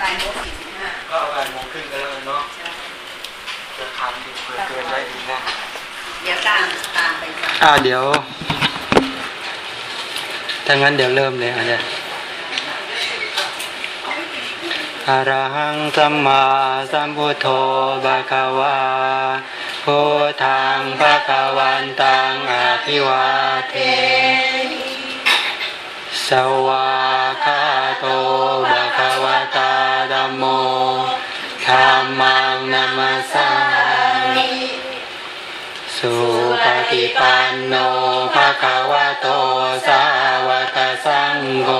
บ่ายโมงสี่สิบห้าก็บ่ายโมงครึ่งก็แล้วกันเนาะจะทำดีเผื่อเกินไว้ดีนะเดี๋ยวตามตามไปฟังอ่าเดี๋ยวถ้างั้นเดี๋ยวเริ่มเลยอะเนี่ยอะระหังสัมมาสัมพุทโธภะคะวาพุทธังภะคะวันตังอภิวาเทสวา มังนัมสสามิสุปฏิปันโนภะคะวะโตสาวกสังโฆ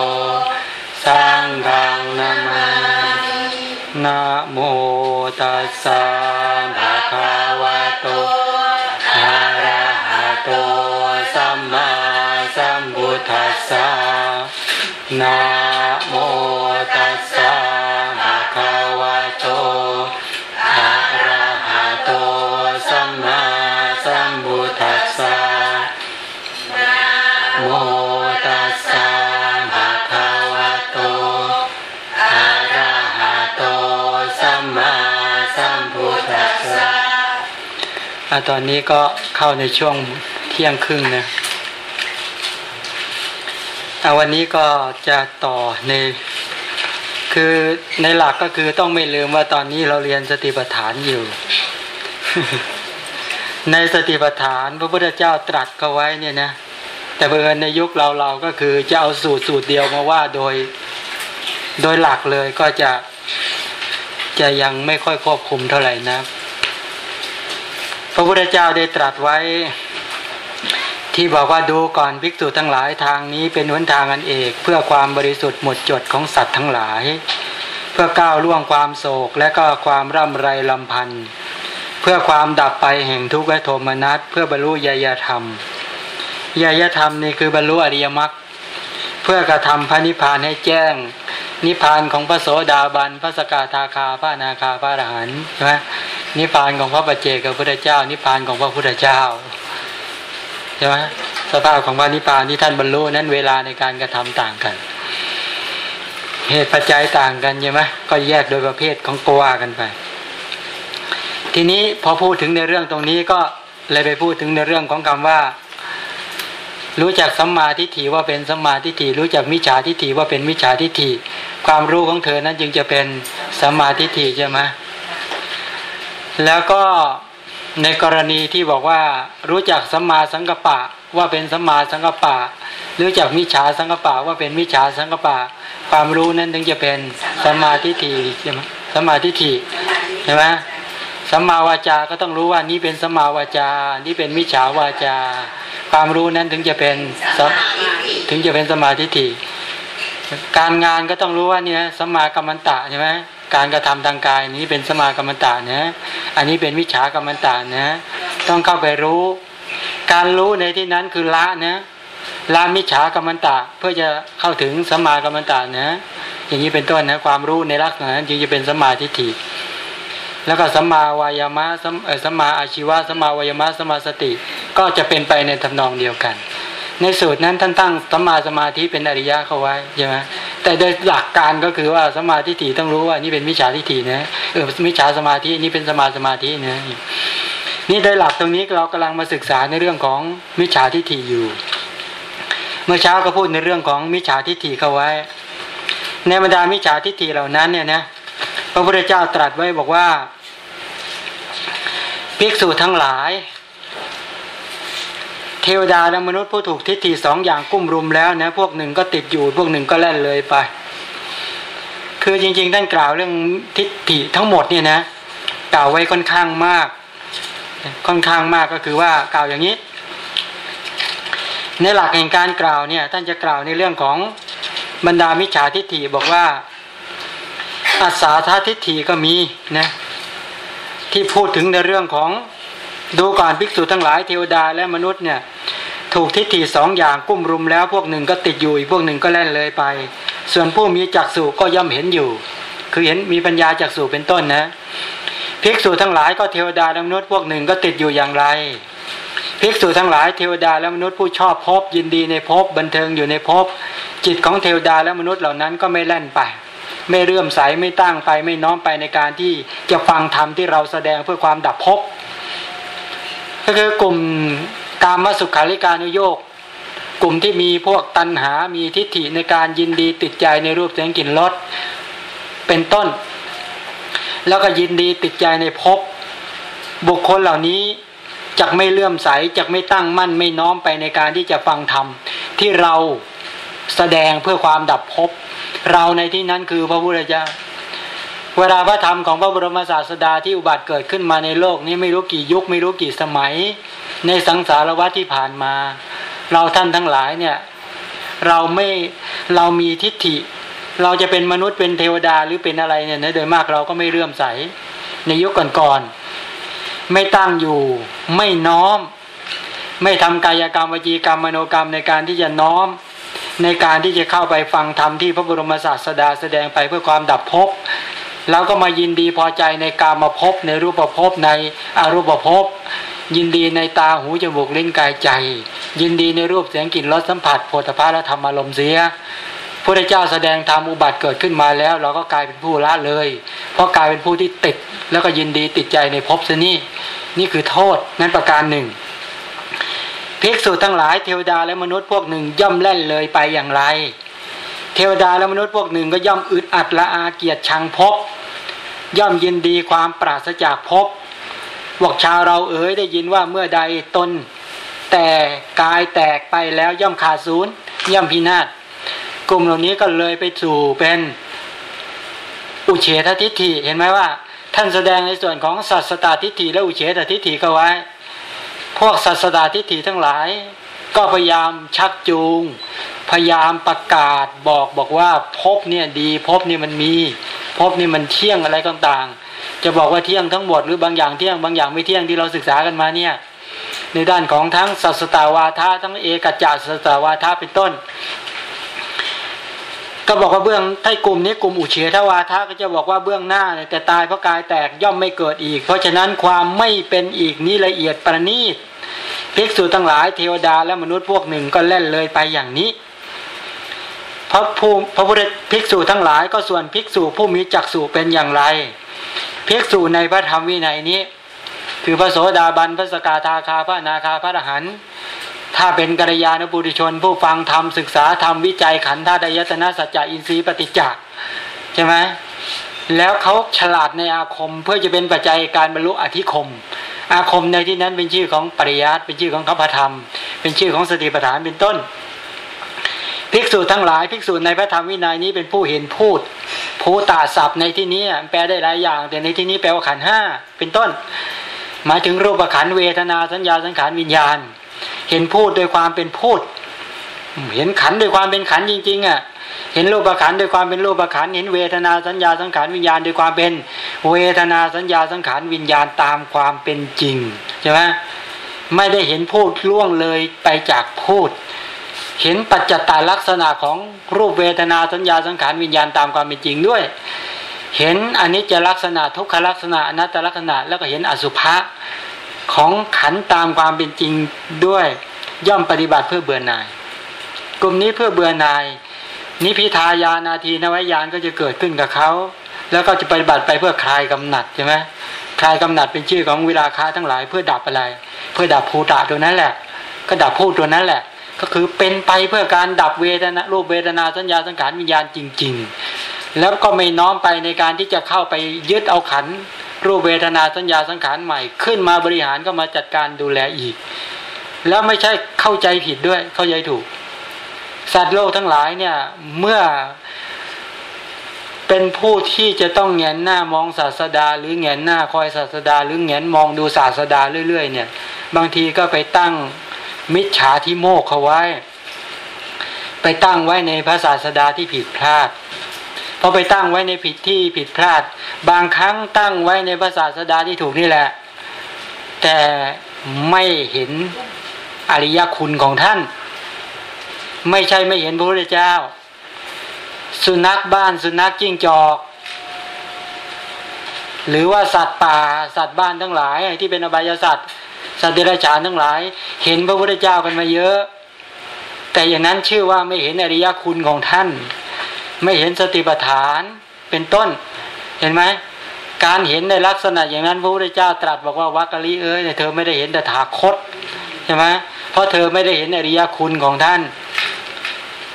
สังฆังนามานะโมตัสสะภะคะวะโตอะระหะโตสัมมาสัมพุทธัสสะนะ อตอนนี้ก็เข้าในช่วงเที่ยงครึ่งนะอะวันนี้ก็จะต่อใน คือในหลักก็คือต้องไม่ลืมว่าตอนนี้เราเรียนสติปัฏฐานอยู่ ในสติปัฏฐานพระพุทธเจ้าตรัสเขาไว้เนี่ยนะ แต่เบอในยุคเราเราก็คือจะเอาสูตรสูตรเดียวมาว่าโดย โดยหลักเลยก็จะจะยังไม่ค่อยควบคุมเท่าไหร่นะ ระพุทธเจ้าได้ตรัสไว้ ที่บอกว่าดูก่อนภิกษุทั้งหลายทางนี้เป็นหนทางอันเอก เพื่อความบริสุทธิ์หมดจดของสัตว์ทั้งหลาย เพื่อก้าวล่วงความโศกและก็ความร่ำไรลำพันธ์เพื่อความดับไปแห่งทุกข์และโทมนัสเพื่อบรรลุญยธรรมญยธรรมนี่คือบรรลุอริยมรรคเพื่อกระทำพระนิพพานให้แจ้ง นิพพานของพระโสดาบันพระสกทาคาพระนาคาพระอรหันต์ใช่ไหม นิพพานของพระปัจเจกพระพุทธเจ้า นิพพานของพระพุทธเจ้าใช่ไหมสภาพของพระนิพพานที่ท่านบรรลุนั้นเวลาในการกระทำต่างกัน เหตุปัจจัยต่างกันใช่ไหมก็แยกโดยประเภทของตัวกันไป ทีนี้พอพูดถึงในเรื่องตรงนี้ก็เลยไปพูดถึงในเรื่องของคำว่า รู้จักสัมมาทิฏฐิว่าเป็นสัมมาทิฏฐิรู้จักมิจฉาทิฏฐิว่าเป็นมิจฉาทิฏฐิความรู้ของเธอนั้นจึงจะเป็นสัมมาทิฏฐิใช่ไหม แล้วก็ในกรณีที่บอกว่ารู้จักสัมมาสังกปะว่าเป็นสัมมาสังกปะรู้จักมิจฉาสังกปะว่าเป็นมิจฉาสังกปะความรู้นั้นถึงจะเป็นสัมมาทิฏฐิใช่ไหมสัมมาทิฏฐิใช่ไหมสัมมาวาจาก็ต้องรู้ว่านี้เป็นสัมมาวาจา นี่เป็นมิจฉาวาจา ความรู้นั้นถึงจะเป็นถึงจะเป็นสมมาทิฏฐิการงานก็ต้องรู้ว่านี่ยสัมมากัมมันตะใช่ไหม การกระทำทางกายนี้เป็นสมากัมมันตะนะ อันนี้เป็นวิชากัมมันตะนะ ต้องเข้าไปรู้ การรู้ในที่นั้นคือละนะละมิจฉากัมมันตะเพื่อจะเข้าถึงสมากัมมันตะนะ อย่างนี้เป็นต้นนะความรู้ในลักษณะนั้นจึงจะเป็นสมาทิฏฐิแล้วก็สมาวายามะสมสมาอาชีวะสมาวายามะสมาสติ ก็จะเป็นไปในทำนองเดียวกัน ในสูตรนั้นท่านตั้งสัมมาสมาธิเป็นอริยะเข้าไว้ใช่ไหมแต่โดยหลักการก็คือว่าสมาทิฏฐิต้องรู้ว่านี่เป็นมิจฉาทิฏฐินะเออมิจฉาสมาธินี่เป็นสมาสมาธินะนี่โดยหลักตรงนี้เรากำลังมาศึกษาในเรื่องของมิจฉาทิฏฐิอยู่ เมื่อเช้าก็พูดในเรื่องของมิจฉาทิฏฐิเข้าไว้ ในบรรดามิจฉาทิฏฐิเหล่านั้นเนี่ยนะพระพุทธเจ้าตรัสไว้บอกว่าภิกษุทั้งหลาย เทวดาและมนุษย์ผู้ถูกทิฏฐิสองอย่างกุ้มรุมแล้วนะพวกหนึ่งก็ติดอยู่พวกหนึ่งก็แล่นเลยไป คือจริงๆท่านกล่าวเรื่องทิฏฐิทั้งหมดเนี่ยนะกล่าวไว้ค่อนข้างมาก ค่อนข้างมากก็คือว่ากล่าวอย่างนี้ ในหลักแห่งการกล่าวเนี่ยท่านจะกล่าวในเรื่องของบรรดามิจฉาทิฏฐิบอกว่าอาสาททิฏฐิก็มีนะที่พูดถึงในเรื่องของ ดูก่อนภิกษุทั้งหลายเทวดาและมนุษย์เนี่ยถูกทิฏฐิสองอย่างกุ้มรุมแล้วพวกหนึ่งก็ติดอยู่อีกพวกหนึ่งก็แล่นเลยไป ส่วนผู้มีจักษุก็ย่อมเห็นอยู่ คือเห็นมีปัญญาจักษุเป็นต้นนะ ภิกษุทั้งหลายก็เทวดาและมนุษย์พวกหนึ่งก็ติดอยู่อย่างไร ภิกษุทั้งหลายเทวดาและมนุษย์ผู้ชอบพบยินดีในพบบันเทิงอยู่ในพบจิตของเทวดาและมนุษย์เหล่านั้นก็ไม่แล่นไป ไม่เรื่อมใสไม่ตั้งไปไม่น้อมไปในการที่จะฟังธรรมที่เราแสดงเพื่อความดับภพ ก็คือกลุ่มกามสุขาริการุโยกกลุ่มที่มีพวกตัณหา มีทิฏฐิในการยินดีติดใจในรูปเสียงกลิ่นรสเป็นต้น แล้วก็ยินดีติดใจในภพบุคคลเหล่านี้จะไม่เลื่อมใสจะไม่ตั้งมั่นไม่น้อมไปในการที่จะฟังธรรมที่เราแสดงเพื่อความดับภพเราในที่นั้นคือพระพุทธเจ้า เวลาพระธรรมของพระบรมศาสดาที่อุบัติเกิดขึ้นมาในโลกนี้ไม่รู้กี่ยุคไม่รู้กี่สมัย ในสังสารวัฏที่ผ่านมา เราท่านทั้งหลายเนี่ยเราไม่เรามีทิฏฐิ เราจะเป็นมนุษย์เป็นเทวดาหรือเป็นอะไรเนี่ยนะโดยมากเราก็ไม่เลื่อมใส ในยุคก่อนๆไม่ตั้งอยู่ไม่น้อม ไม่ทำกายกรรมวจีกรรมมโนกรรมในการที่จะน้อมในการที่จะเข้าไปฟังธรรมที่พระบรมศาสดาแสดงไปเพื่อความดับภพ แล้วก็มายินดีพอใจในกามาภพในรูปภพในอรูปภพยินดีในตาหูจมูกลิ้นกายใจ ยินดีในรูปเสียงกลิ่นรสสัมผัสโผฏฐะและธรรมอารมณ์เสียพระเจ้าแสดงธรรมอุบัติเกิดขึ้นมาแล้ว เราก็กลายเป็นผู้ละเลย เพราะกลายเป็นผู้ที่ติด แล้วก็ยินดีติดใจในภพซะนี่นี่คือโทษนั้นประการหนึ่งภิกษุทั้งหลายเทวดาและมนุษย์พวกหนึ่งย่อมแล่นเลยไปอย่างไร เทวดาและมนุษย์พวกหนึ่งก็ย่อมอึดอัดละอาเกียรติชังพบ ย่อมยินดีความปราศจากพบบอกชาวเราเอ๋ยได้ยินว่าเมื่อใดตน แต่กายแตกไปแล้วย่อมขาดศูนย์ย่อมพินาศกลุ่มเหล่านี้ก็เลยไปสู่เป็นอุเฉททิฏฐิเห็นไหมว่า ท่านแสดงในส่วนของสัตสตตทิฏฐิและอุเฉททิฏฐิก็ไว้ พวกศาสดาทิฏฐิทั้งหลาย ก็พยายามชักจูง พยายามประกาศบอกบอกว่าพบเนี่ยดีพบเนี่ยมันมี พบนี่มันเที่ยงอะไรต่างๆ จะบอกว่าเที่ยงทั้งหมดหรือบางอย่างเที่ยงบางอย่างไม่เที่ยงที่เราศึกษากันมาเนี่ยในด้านของทั้งสัสตาวาทะทั้งเอกจัสัสตาวาทะเป็นต้น ก็บอกว่าเบื้องถ้ากลุ่มนี้กลุ่มอุเฉทวาทะก็จะบอกว่าเบื้องหน้าแต่ตายเพราะกายแตกย่อมไม่เกิดอีก เพราะฉะนั้นความไม่เป็นอีกนี้ละเอียดประณีต ภิกษุทั้งหลายเทวดาและมนุษย์พวกหนึ่งก็เล่นเลยไปอย่างนี้ พระผู้พระพุทธภิกษุทั้งหลายก็ส่วนภิกษุผู้มีจักษุเป็นอย่างไร ภิกษุในพระธรรมวินัยนี้ คือพระโสดาบันพระสกาทาคาพระนาคาพระอรหันต์ถ้าเป็นกัลยาณบุตรชน ผู้ฟังธรรมศึกษาธรรมวิจัยขันธ์ธาตุยตนะสัจจะอินทรีย์ปฏิจจ์ใช่ไหม แล้วเขาฉลาดในอาคมเพื่อจะเป็นปัจจัยการบรรลุอธิคม อาคมในที่นั้นเป็นชื่อของปริยัติเป็นชื่อของคำธรรม เป็นชื่อของสติปัฏฐานเป็นต้น ภิกษุทั้งหลายภิกษุในพระธรรมวินัยนี้เป็นผู้เห็นพูดผู้ตาศัพท์ในที่นี้แปลได้หลายอย่าง แต่ในที่นี้แปลว่าขันห้าเป็นต้น หมายถึงรูปขันเวทนาสัญญาสังขารวิญญาณ เห็นพูดโดยความเป็นพูด เห็นขันโดยความเป็นขันจริงๆอะ เห็นรูปขันโดยความเป็นรูปขันเห็นเวทนาสัญญาสังขารวิญญาณโดยความเป็น เวทนาสัญญาสังขารวิญญาณตามความเป็นจริงใช่ไหมไม่ได้เห็นพูดล่วงเลยไปจากพูด เห็นปัจจตาลักษณะของรูปเวทนาสัญญาสังขารวิญญาณตามความเป็นจริงด้วย เห็นอนิจจลักษณะทุกขลักษณะอนัตตลักษณะแล้วก็เห็นอสุภะของขันตามความเป็นจริงด้วย ย่อมปฏิบัติเพื่อเบื่อหน่าย กลุ่มนี้เพื่อเบื่อหน่าย นิพิทายานาทีนวัยานก็จะเกิดขึ้นกับเขา แล้วก็จะปฏิบัติไปเพื่อคลายกำหนัดใช่ไหมคลายกำหนัดเป็นชื่อของเวลาค้าทั้งหลาย เพื่อดับอะไร เพื่อดับภูตะตัวนั้นแหละ ก็ดับพูดตัวนั้นแหละ ก็คือเป็นไปเพื่อการดับเวทนารูปเวทนาสัญญาสังขารวิญญาณจริง ๆ แล้วก็ไม่น้อมไปในการที่จะเข้าไปยึดเอาขันรูปเวทนาสัญญาสังขารใหม่ ขึ้นมาบริหารก็มาจัดการดูแลอีก แล้วไม่ใช่เข้าใจผิดด้วยเข้าใจถูก สัตว์โลกทั้งหลายเนี่ย เมื่อเป็นผู้ที่จะต้องเงนหน้ามองศาสดา หรือเงนหน้าคอยศาสดา หรือเงนมองดูศาสดาเรื่อย ๆ เนี่ย บางทีก็ไปตั้งมิจฉาทิโมกเขาไว้ ไปตั้งไว้ในพระศาสดาที่ผิดพลาดพอไปตั้งไว้ในผิดที่ผิดพลาด บางครั้งตั้งไว้ในพระศาสดาที่ถูกนี่แหละ แต่ไม่เห็นอริยคุณของท่าน ไม่ใช่ไม่เห็นพระพุทธเจ้า สุนัขบ้านสุนัขจิ้งจอก หรือว่าสัตว์ป่าสัตว์บ้านทั้งหลายที่เป็นอบายสัตว์สัตว์เดรัจฉานทั้งหลาย เห็นพระพุทธเจ้ากันมาเยอะ แต่อย่างนั้นชื่อว่าไม่เห็นอริยคุณของท่าน ไม่เห็นสติปัฏฐานเป็นต้น เห็นไหมการเห็นในลักษณะอย่างนั้นพระพุทธเจ้าตรัสบอกว่าวักกะลิเอ้ยเธอไม่ได้เห็นแต่ถาคต ใช่ไหมเพราะเธอไม่ได้เห็นอริยคุณของท่าน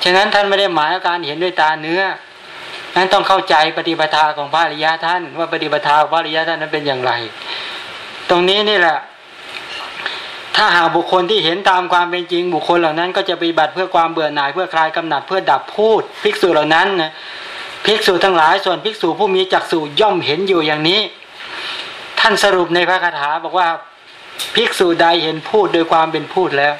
ฉะนั้นท่านไม่ได้หมายการเห็นด้วยตาเนื้อนั้นต้องเข้าใจปฏิปทาของพระอริยะท่าน ว่าปฏิปทาของพระอริยะท่านนั้นเป็นอย่างไร ตรงนี้นี่แหละ ถ้าหาบุคคลที่เห็นตามความเป็นจริง บุคคลเหล่านั้น ก็จะปฏิบัติเพื่อความเบื่อหน่ายเพื่อคลายกำหนัดเพื่อดับพูดภิกษุเหล่านั้นนะภิกษุทั้งหลายส่วนภิกษุผู้มีจักษุย่อมเห็นอยู่อย่างนี้ ท่านสรุปในพระคาถาบอกว่า ภิกษุใดเห็นพูดโดยความเป็นพูดแล้ว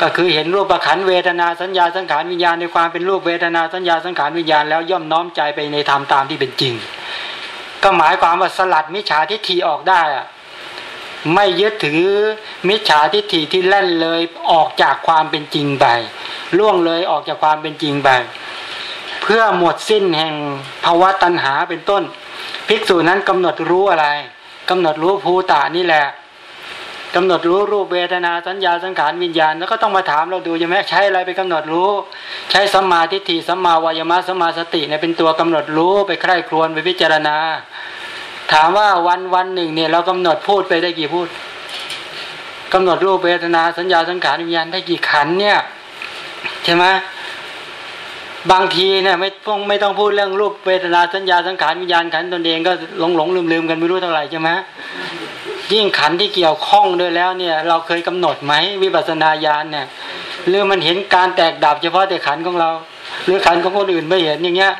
ก็คือเห็นรูปประขันเวทนาสัญญาสังขารวิญญาณในความเป็นรูปเวทนาสัญญาสังขารวิญญาณแล้วย่อมน้อมใจไปในธรรมตามที่เป็นจริง ก็หมายความว่าสลัดมิจฉาทิฏฐิออกได้อะไม่ยึดถือมิจฉาทิฏฐิที่แล่นเลยออกจากความเป็นจริงไปล่วงเลยออกจากความเป็นจริงไปเพื่อหมดสิ้นแห่งภาวะตัณหาเป็นต้น ภิกษุนั้นกำหนดรู้อะไรกำหนดรู้ภูตานี่แหละ กำหนดรู้รูปเวทนาสัญญาสังขารวิญญาณแล้วก็ต้องมาถามเราดูใช่ไหมใช้อะไรไปกำหนดรู้ ใช้สัมมาทิฏฐิสัมมาวายมะสัมมาสติเนี่ยเป็นตัวกำหนดรู้ไปใคร่ครวญไปพิจารณา ถามว่าวันวันหนึ่งเนี่ยเรากำหนดพูดไปได้กี่พูดกำหนดรูปเวทนาสัญญาสังขารวิญญาณได้กี่ขันเนี่ยใช่ไหมบางทีเนี่ยไม่ต้องไม่ต้องพูดเรื่องรูปเวทนาสัญญาสังขารวิญญาณขันตนเองก็หลงหลงลืมลืมกันไม่รู้เท่าไหร่ใช่ไหม ยิ่งขันที่เกี่ยวข้องด้วยแล้วเนี่ย เราเคยกำหนดไหมวิปัสสนาญาณเนี่ยหรือมันเห็นการแตกดับเฉพาะแต่ขันของเรา หรือขันของคนอื่นไม่เห็นอย่างเงี้ย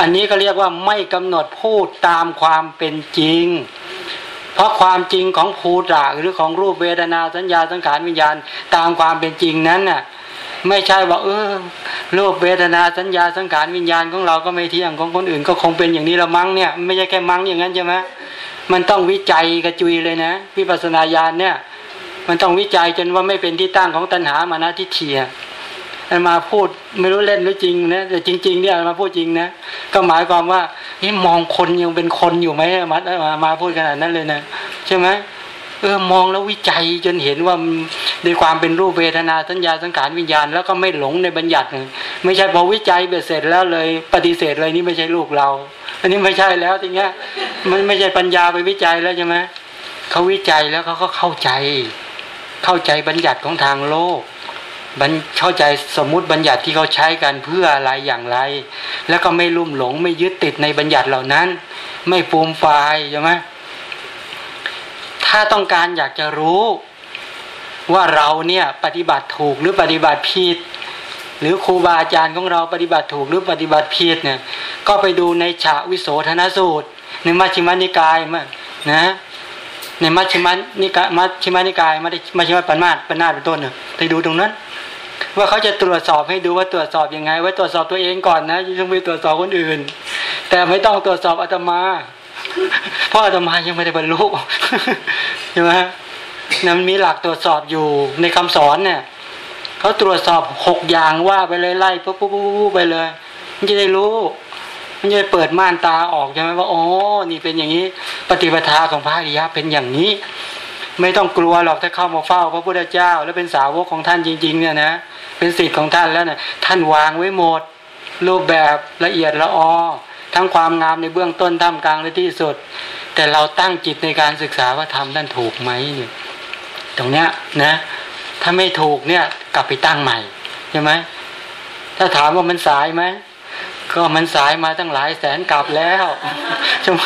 อันนี้ก็เรียกว่าไม่กำหนดพูดตามความเป็นจริง เพราะความจริงของภูตระหรือของรูปเวทนาสัญญาสังขารวิญญาณตามความเป็นจริงนั้นน่ะไม่ใช่ว่าเออรูปเวทนาสัญญาสังขารวิญญาณของเราก็ไม่เที่ยงของคนอื่นก็คงเป็นอย่างนี้ละมั้งเนี่ย ไม่ใช่แค่มั้งอย่างนั้นใช่ไหม มันต้องวิจัยกระจุยเลยนะวิปัสนาญาณเนี่ย มันต้องวิจัยจนว่าไม่เป็นที่ตั้งของตัณหามานะทิฏฐิมาพูดไม่รู้เล่นหรือจริงนะแต่จริง ๆ เนี่ยมาพูดจริงนะก็หมายความว่านี่มองคนยังเป็นคนอยู่ไหมมามามาพูดขนาดนั้นเลยนะใช่ไหม เออมองแล้ววิจัยจนเห็นว่าในความเป็นรูปเวทนาสัญญาสังขารวิญญาณ แล้วก็ไม่หลงในบัญญัติไม่ใช่พอวิจัยเบ็ดเสร็จแล้วเลยปฏิเสธเลยนี่ไม่ใช่ลูกเรา อันนี้ไม่ใช่แล้วทีเงี้ยมันไม่ใช่ปัญญาไปวิจัยแล้วใช่ไหมเขาวิจัยแล้วเขาก็เข้าใจ เข้าใจบัญญัติของทางโลกบัญเข้าใจสมมุติบัญญัติที่เขาใช้กันเพื่ออะไรอย่างไร แล้วก็ไม่ลุ่มหลงไม่ยึดติดในบัญญัติเหล่านั้น ไม่ฟูมฟายใช่ไหม ถ้าต้องการอยากจะรู้ว่าเราเนี่ยปฏิบัติถูกหรือปฏิบัติผิด หรือครูบาอาจารย์ของเราปฏิบัติถูกหรือปฏิบัติผิดเนี่ย ก็ไปดูในฉะวิโสธนสูตร ในมัชฌิมานิกายมานะในมัชฌิมานิกายมัชฌิมานิกายมัชฌิมาปัญมาปัญนาเป็นต้นเนี่ยไปดูตรงนั้น ว่าเขาจะตรวจสอบให้ดูว่าตรวจสอบยังไง ไว้ตรวจสอบตัวเองก่อนนะยังไม่ตรวจสอบคนอื่น แต่ไม่ต้องตรวจสอบอาตมา เพราะอาตมายังไม่ได้บรรลุใช่ไหมนะมันมีหลักตรวจสอบอยู่ในคำสอนเนี่ยเขาตรวจสอบหกอย่างว่าไปเลยไล่ปุ๊บปุ๊บปุ๊บไปเลย มันจะได้รู้มันจะเปิดม่านตาออกใช่ไหมว่าโอ้นี่เป็นอย่างนี้ ปฏิปทาของพระอริยะเป็นอย่างนี้ ไม่ต้องกลัวหรอกถ้าเข้ามาเฝ้าพระพุทธเจ้า แล้วเป็นสาวกของท่านจริง ๆ เนี่ยนะเป็นสิทธิ์ของท่านแล้วเนี่ยท่านวางไว้หมด รูปแบบละเอียดละออ ทั้งความงามในเบื้องต้นท่ามกลางและที่สุด แต่เราตั้งจิตในการศึกษาว่าทำท่นถูกไหมเนี่ยตรงเนี้ยนะถ้าไม่ถูกเนี่ยกลับไปตั้งใหม่ใช่ไหมถ้าถามว่ามันสายไหมก็มันสายมาตั้งหลายแสนกลับแล้วใช่ไหม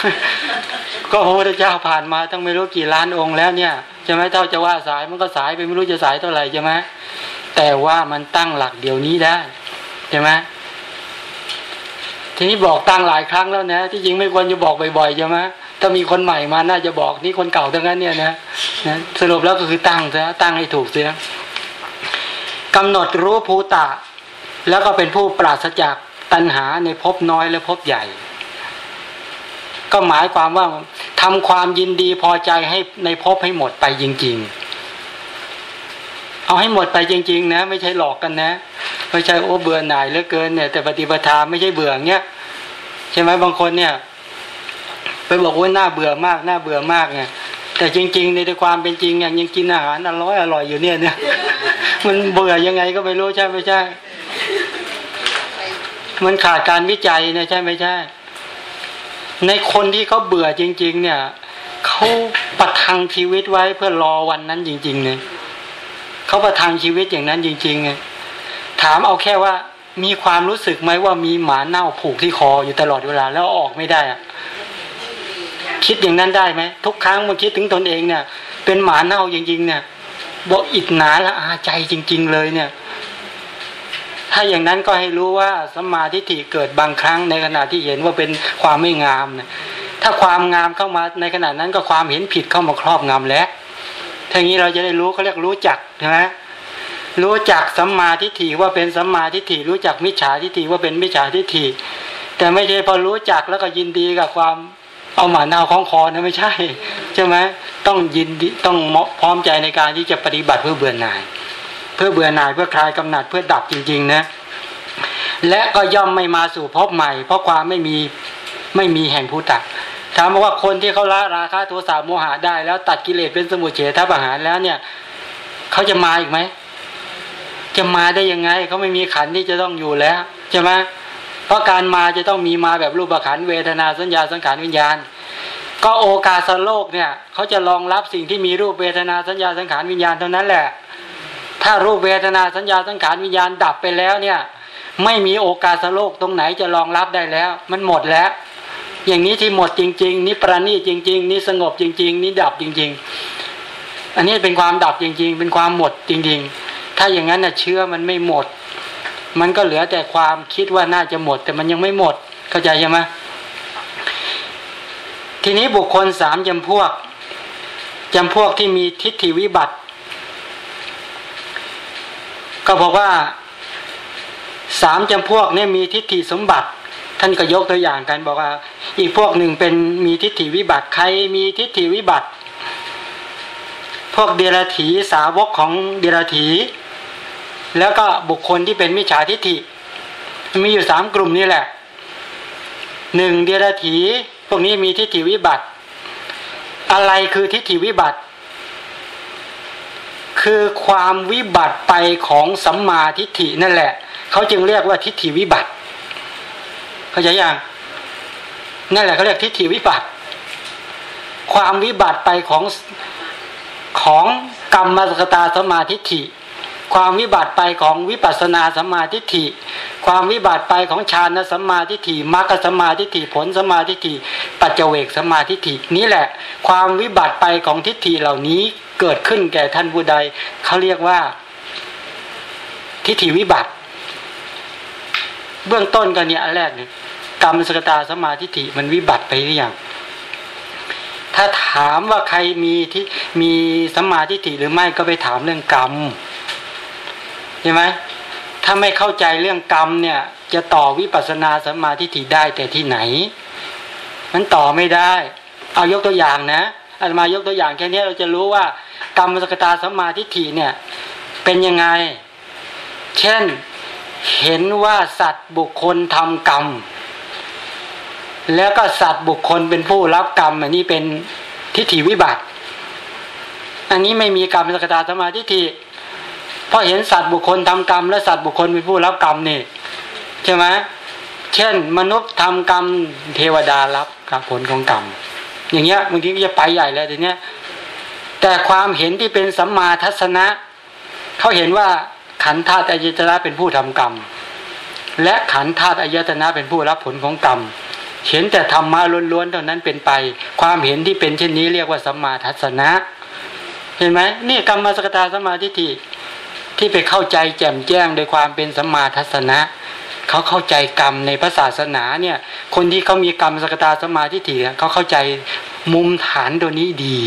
ก็พระพุทธเจ้าผ่านมาตั้งไม่รู้กี่ล้านองค์แล้วเนี่ยใช่ไหมเท่าจะว่าสายมันก็สายไปไม่รู้จะสายเท่าไหร่ใช่ไหมแต่ว่ามันตั้งหลักเดี๋ยวนี้ได้ใช่ไหม ทีนี้บอกตั้งหลายครั้งแล้วนะ ที่จริงไม่ควรจะบอกบ่อยๆใช่ไหมถ้ามีคนใหม่มาน่าจะบอกนี่คนเก่าทั้งนั้นเนี่ยนะนะสรุปแล้วก็คือตั้งซะตั้งให้ถูกเสียกำหนดรู้ภูตะ แล้วก็เป็นผู้ปราศจากตัณหาในภพน้อยและภพใหญ่ ก็หมายความว่าทำความยินดีพอใจให้ในภพให้หมดไปจริง ๆ เอาให้หมดไปจริง ๆ นะ ไม่ใช่หลอกกันนะ ไม่ใช่โอ้เบื่อหน่ายเหลือเกินเนี่ย แต่ปฏิปทาไม่ใช่เบื่อเงี้ยใช่ไหมบางคนเนี่ย ไปบอกว่าน่าเบื่อมากน่าเบื่อมากไงแต่จริงๆในความเป็นจริงอย่างยังกินอาหารอร่อยอร่อยอยู่เนี่ยเนี่ยมันเบื่อยังไงก็ไม่รู้ใช่ไม่ใช่ มันขาดการวิจัยนะใช่ไม่ใช่ ในคนที่เขาเบื่อจริง ๆ เนี่ยเขาประทังชีวิตไว้เพื่อรอวันนั้นจริง ๆ เนี่ย เขาประทังชีวิตอย่างนั้นจริงๆไงถามเอาแค่ว่ามีความรู้สึกไหมว่ามีหมาเน่าผูกที่คออยู่ตลอดเวลาแล้วออกไม่ได้อะคิดอย่างนั้นได้ไหมทุกครั้งมาคิดถึงตนเองเนี่ย เป็นหมาเน่าจริงๆเนี่ยบอกอิดหนาละอาใจจริง ๆ เลยเนี่ย ถ้าอย่างนั้นก็ให้รู้ว่าสมาทิฐิเกิดบางครั้งในขณะที่เห็นว่าเป็นความไม่งามเนี่ยถ้าความงามเข้ามาในขณะนั้นก็ความเห็นผิดเข้ามาครอบงำแล้ว ทีนี้เราจะได้รู้เขาเรียกรู้จักใช่ไหมรู้จักสัมมาทิฏฐิว่าเป็นสัมมาทิฏฐิรู้จักมิจฉาทิฏฐิว่าเป็นมิจฉาทิฏฐิ แต่ไม่ใช่พอรู้จักแล้วก็ยินดีกับความเอาหมาเน่าของคอนะไม่ใช่ใช่ไหมต้องยินดีต้องพร้อมใจในการที่จะปฏิบัติเพื่อเบื่อหน่าย เพื่อเบื่อหน่ายเพื่อคลายกำหนัดเพื่อดับจริง ๆ นะ และก็ย่อมไม่มาสู่พบใหม่ เพราะความไม่มีไม่มีแห่งผู้ตัด ถามว่าคนที่เขาละราคะโทสะโมหะได้ แล้วตัดกิเลสเป็นสมุทเฉทประหารแล้วเนี่ยเขาจะมาอีกไหมจะมาได้ยังไงเขาไม่มีขันที่จะต้องอยู่แล้วใช่ไหมเพราะการมาจะต้องมีมาแบบรูปขันเวทนาสัญญาสังขารวิญญาณ ก็โอกาสโลกเนี่ยเขาจะรองรับสิ่งที่มีรูปเวทนาสัญญาสังขารวิญญาณเท่านั้นแหละ ถ้ารูปเวทนาสัญญาสังขารวิญญาณดับไปแล้วเนี่ย ไม่มีโอกาสโลกตรงไหนจะรองรับได้แล้ว มันหมดแล้ว อย่างนี้ที่หมดจริง ๆ นี่ประณีตจริง ๆ นี่สงบจริง ๆ นี่ดับจริง ๆ อันนี้เป็นความดับจริง ๆ เป็นความหมดจริง ๆ ถ้าอย่างนั้นน่ะเชื่อมันไม่หมด มันก็เหลือแต่ความคิดว่าน่าจะหมด แต่มันยังไม่หมด เข้าใจใช่ไหมทีนี้บุคคลสามจำพวกจำพวกที่มีทิฏฐิวิบัติ ก็บอกว่าสามจำพวกนี้มีทิฏฐิสมบัติ ท่านก็ยกตัวอย่างกันบอกว่า อีกพวกหนึ่งเป็นมีทิฏฐิวิบัติใครมีทิฏฐิวิบัติ พวกเดรัถีสาวกของเดรัถี แล้วก็บุคคลที่เป็นมิจฉาทิฏฐิ มีอยู่สามกลุ่มนี้แหละหนึ่งเดรัถีพวกนี้มีทิฏฐิวิบัติ อะไรคือทิฏฐิวิบัติ คือความวิบัติไปของสัมมาทิฏฐินั่นแหละ เขาจึงเรียกว่าทิฏฐิวิบัติ เข้าใจยังนั่นแหละเขาเรียกทิฏฐิวิบัติ ความวิบัติไปของของกรรมสกตาสมาทิฏฐิ ความวิบัติไปของวิปัสนาสมาทิฏฐิ ความวิบัติไปของฌานสมาทิฏฐิมรรคสมาทิฏฐิผลสมาทิฏฐิ ปัจเจเวกสมาทิฏฐินี่แหละ ความวิบัติไปของทิฏฐิเหล่านี้เกิดขึ้นแก่ท่านผู้ใดเขาเรียกว่า ทิฏฐิวิบัติ เบื้องต้นกันเนี่ยอันแรกเนี่ย กรรมสกตาสมาทิฐิมันวิบัติไปหรือยังถ้าถามว่าใครมีที่มีสมาทิฐิหรือไม่ก็ไปถามเรื่องกรรมใช่ไหมถ้าไม่เข้าใจเรื่องกรรมเนี่ย จะต่อวิปัสนาสมาทิฐิได้แต่ที่ไหน มันต่อไม่ได้ เอายกตัวอย่างนะอาตมายกตัวอย่างแค่นี้เราจะรู้ว่ากรรมสกตาสมาทิฏฐิเนี่ย เป็นยังไง เช่นเห็นว่าสัตว์บุคคลทำกรรม แล้วก็สัตว์บุคคลเป็นผู้รับกรรม อันนี้เป็นทิฏฐิวิบัติ อันนี้ไม่มีกรรมสกตาสมาทิฏฐิเพราะเห็นสัตว์บุคคลทำกรรม และสัตว์บุคคลเป็นผู้รับกรรมนี่ใช่ไหมเช่น มนุษย์ทำกรรมเทวดารับกับผลของกรรม อย่างเงี้ยบางทีก็จะไปใหญ่แล้วทีเนี้ยแต่ความเห็นที่เป็นสัมมาทัศนะเขาเห็นว่าขันธ์ธาตุอายตนะเป็นผู้ทำกรรม และขันธ์ธาตุอายตนะเป็นผู้รับผลของกรรม เห็นแต่ธรรมะล้วนๆเท่านั้นเป็นไป ความเห็นที่เป็นเช่นนี้เรียกว่าสัมมาทัศนะ เห็นไหมนี่กรรมสกตาสมาทิที่ไปเข้าใจแจ่มแจ้งโดยความเป็นสัมมาทัศนะเขาเข้าใจกรรมในพระศาสนาเนี่ย คนที่เขามีกรรมสกตาสมาทิฏฐิเขาเข้าใจมุมฐานตัวนี้ดี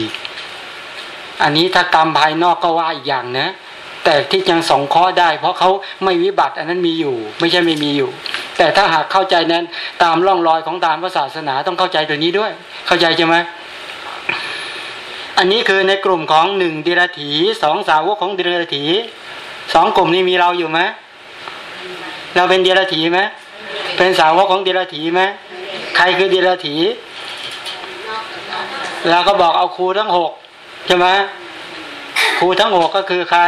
อันนี้ถ้ากรรมภายนอกก็ว่าอีกอย่างนะ แต่ที่ยังสองข้อได้ เพราะเขาไม่วิบัติอันนั้นมีอยู่ ไม่ใช่ไม่มีอยู่ แต่ถ้าหากเข้าใจนั้นตามร่องรอยของตามพระศาสนาต้องเข้าใจตัวนี้ด้วย เข้าใจใช่ไหมอันนี้คือในกลุ่มของหนึ่งดิรถีสองสาวกของดิรถีสองกลุ่มนี้มีเราอยู่ไหมเราเป็นดิรถีไหมเป็นสาวกของดิรถีไหมใครคือดิรถีเราก็บอกเอาครูทั้งหกใช่ไหมครูทั้งหกก็คือใคร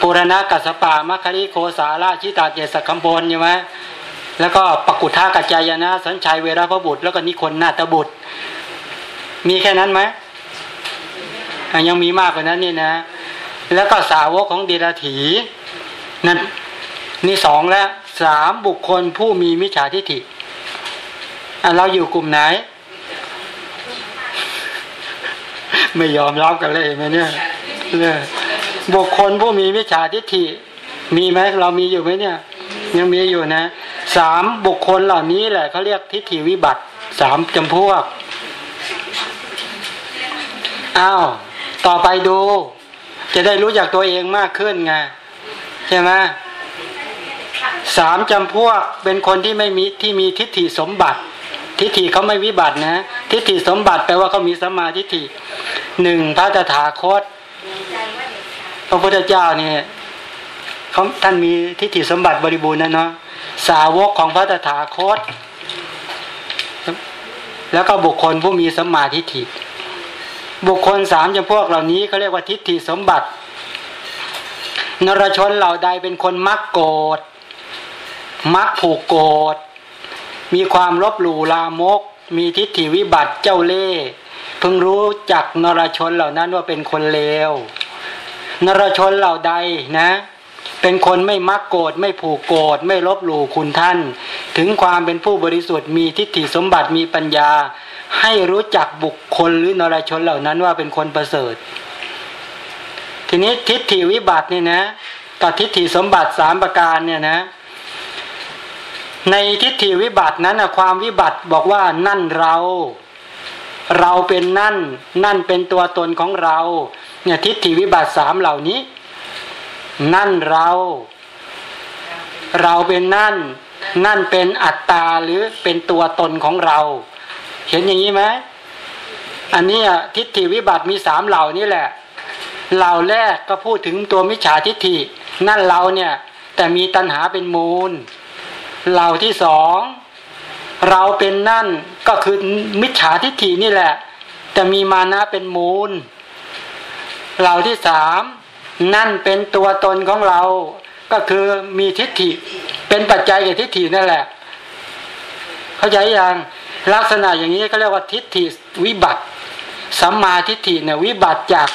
ปุรณะกัสปะมัคคิโคสาราชิตาเจสคัมพลใช่ไหมแล้วก็ปกุทากัจจายนะ สัญชัยเวรพบุตร แล้วก็นิคนนาตบุตร มีแค่นั้นไหมยังมีมากกว่านั้นนี่นะ แล้วก็สาวกของเดรถีนั่นนี่สองแล้วสามบุคคลผู้มีมิจฉาทิฏฐิเราอยู่กลุ่มไหน ไม่ยอมรับกันเลยไหมเนี่ยเนี่ย บุคคลผู้มีมิจฉาทิฏฐิ มีไหมเรามีอยู่ไหมเนี่ย ยังมีอยู่นะสามบุคคลเหล่านี้แหละเขาเรียกทิฏฐิวิบัติสามจำพวกอ้าวต่อไปดู จะได้รู้จักตัวเองมากขึ้นไงใช่ไหมสามจำพวกเป็นคนที่ไม่มีที่มีทิฏฐิสมบัติ ทิฏฐิเขาไม่วิบัตินะ ทิฏฐิสมบัติแปลว่าเขามีสมาทิฏฐิหนึ่งพระตถาคต พระพุทธเจ้าเนี่ยเขาท่านมีทิฏฐิสมบัติบริบูรณ์นะเนาะสาวกของพระตถาคต แล้วก็บุคคลผู้มีสมาทิฏฐิ บุคคลสามจำพวกเหล่านี้เขาเรียกว่าทิฏฐิสมบัติ นรชนเหล่าใดเป็นคนมักโกรธมักผูกโกรธมีความลบหลู่ลามก มีทิฏฐิวิบัติเจ้าเล่ห์เพิ่งรู้จักนรชนเหล่านั้นว่าเป็นคนเลว นรชนเหล่าใดนะ เป็นคนไม่มักโกรธไม่ผูกโกรธไม่ลบหลู่คุณท่าน ถึงความเป็นผู้บริสุทธิ์มีทิฏฐิสมบัติมีปัญญา ให้รู้จักบุคคลหรือนรชนเหล่านั้นว่าเป็นคนประเสริฐ ทีนี้ทิฏฐิวิบัติเนี่ยนะกับทิฏฐิสมบัติสามประการเนี่ยนะในทิฏฐิวิบัตินั้นนะความวิบัติบอกว่านั่นเรา เราเป็นนั่น นั่นเป็นตัวตนของเรา เนี่ยทิฏฐิวิบัติสามเหล่านี้ นั่นเรา เราเป็นนั่น นั่นเป็นอัตตาหรือเป็นตัวตนของเรา เห็นอย่างนี้ไหมอันนี้ทิฏฐิวิบัติมีสามเหล่านี้แหละ เหล่าแรกก็พูดถึงตัวมิจฉาทิฏฐิ นั่นเราเนี่ย แต่มีตัณหาเป็นมูล เหล่าที่สองเราเป็นนั่นก็คือมิจฉาทิฏฐินี่แหละ แต่มีมานะเป็นมูล เหล่าที่สามนั่นเป็นตัวตนของเรา ก็คือมีทิฏฐิ เป็นปัจจัยแก่ทิฏฐินั่นแหละ เข้าใจยังลักษณะอย่างนี้ก็เรียกว่าทิฏฐิวิบัติสัมมาทิฏฐิเนี่ยวิบัติจาก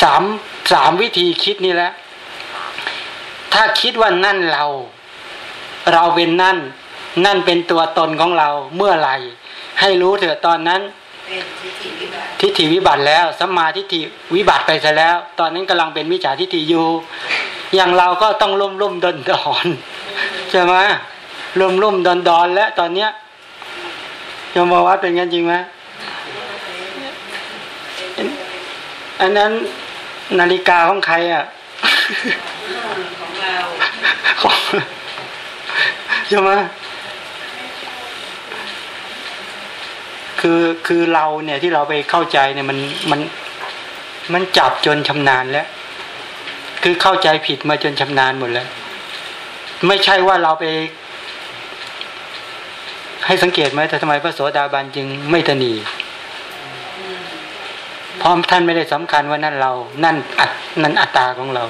สามสามวิธีคิดนี่แหละ ถ้าคิดว่านั่นเรา เราเป็นนั่น นั่นเป็นตัวตนของเราเมื่อไหร่ ให้รู้เถอะตอนนั้น ทิฏฐิวิบัติแล้วสัมมาทิฏฐิวิบัติไปซะแล้ว ตอนนั้นกำลังเป็นมิจฉาทิฏฐิอยู่อย่างเราก็ต้องลุ่มลุ่มดอนดอนใช่ไหมลุ่มลุ่มดอนดอนแล้วตอนเนี้ยยมวัดเป็นงั้นจริงไหมอันนั้นนาฬิกาของใครอะของเราใช่ไหม คือคือเราเนี่ยที่เราไปเข้าใจเนี่ยมันมันมันจับจนชำนาญแล้ว คือเข้าใจผิดมาจนชำนาญหมดแล้ว ไม่ใช่ว่าเราไป ให้สังเกตไหมแต่ทำไมพระโสดาบันจึงไม่ตนีเพราะท่านไม่ได้สำคัญว่านั่นเรา นั่นอัดนั่นอัตตาของเรา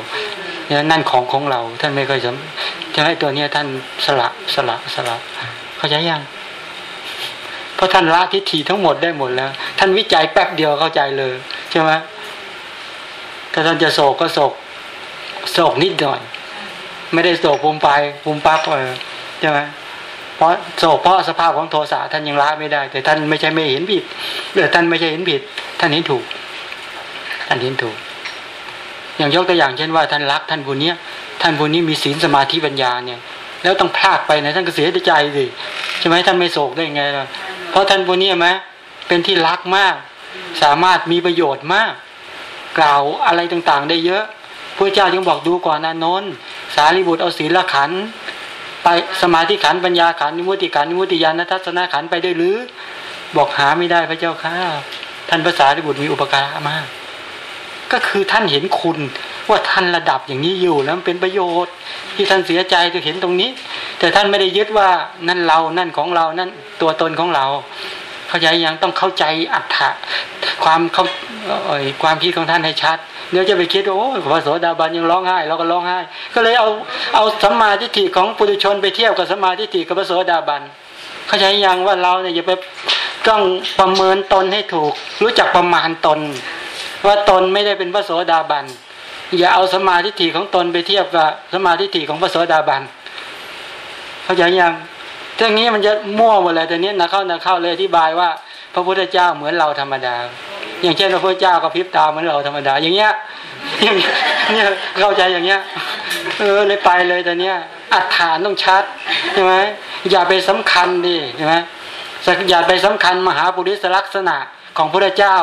เนี่ยนั่นของของเรา ท่านไม่เคยสำจะให้ตัวเนี้ยท่านสละสละสละ เข้าใจยัง เพราะท่านละทิฏฐิทั้งหมดได้หมดแล้ว ท่านวิจัยแป๊บเดียวเข้าใจเลยใช่ไหมถ้าท่านจะโศกก็โศกโศกนิดหน่อย ไม่ได้โศกภูมิไปภูมิปั๊บเออใช่ไหมเพราะโศกเพราะสภาพของโทสะท่านยังละไม่ได้ แต่ท่านไม่ใช่ไม่เห็นผิดเออท่านไม่ใช่เห็นผิด ท่านเห็นถูก ท่านเห็นถูก อย่างยกตัวอย่างเช่นว่าท่านรักท่านผู้นี้ท่านผู้นี้มีศีลสมาธิปัญญาเนี่ย แล้วต้องพลากไปนะท่านก็เสียใจสิใช่ไหมท่านไม่โศกได้ไงล่ะ เพราะท่านผู้นี้ไหมเป็นที่รักมาก สามารถมีประโยชน์มาก กล่าวอะไรต่างๆ ได้เยอะพระเจ้าจึงบอกดูก่อนนะนนสารีบุตรเอาศีลขันไปสมาธิขันปัญญาขันนิมุติขันนิมุติญาณทัศนขันไปได้หรือ บอกหาไม่ได้พระเจ้าค่ะท่านภาษาริบุตรมีอุปการะมาก ก็คือท่านเห็นคุณ ว่าท่านระดับอย่างนี้อยู่แล้วเป็นประโยชน์ ที่ท่านเสียใจจะเห็นตรงนี้ แต่ท่านไม่ได้ยึดว่านั่นเรานั่นของเรานั่นตัวตนของเรา เข้าใจยังต้องเข้าใจอัตถะความเขาความคิดของท่านให้ชัดเดี๋ยวจะไปคิดโอ้พระโสดาบันยังร้องไห้เราก็ร้องไห้ ก็เลยเอาเอาสัมมาทิฏฐิของปุถุชนไปเทียบกับสัมมาทิฏฐิกับพระโสดาบันเข้าใช้ยังว่าเราเนี่ยอย่าไปต้องประเมินตนให้ถูก รู้จักประมาณตน ว่าตนไม่ได้เป็นพระโสดาบัน อย่าเอาสมาธิฏฐิของตนไปเทียบกับสมาธิฏฐิของพระโสดาบัน เขาใจยังเรื่องนี้มันจะมั่วหมดเลยแต่นี้นะเข้านะเข้าเลยอธิบายว่า พระพุทธเจ้าเหมือนเราธรรมดา อย่างเช่นพระพุทธเจ้ากับพริบตาเหมือนเราธรรมดา อย่างเงี้ยเนี่ยเข้าใจอย่างเงี้ยเออเลยไปเลยแต่เนี้ยอัฐานต้องชัดใช่ไหมอย่าไปสำคัญดิใช่ไหมอย่าไปสำคัญมหาปุริสลักษณะของพระเจ้า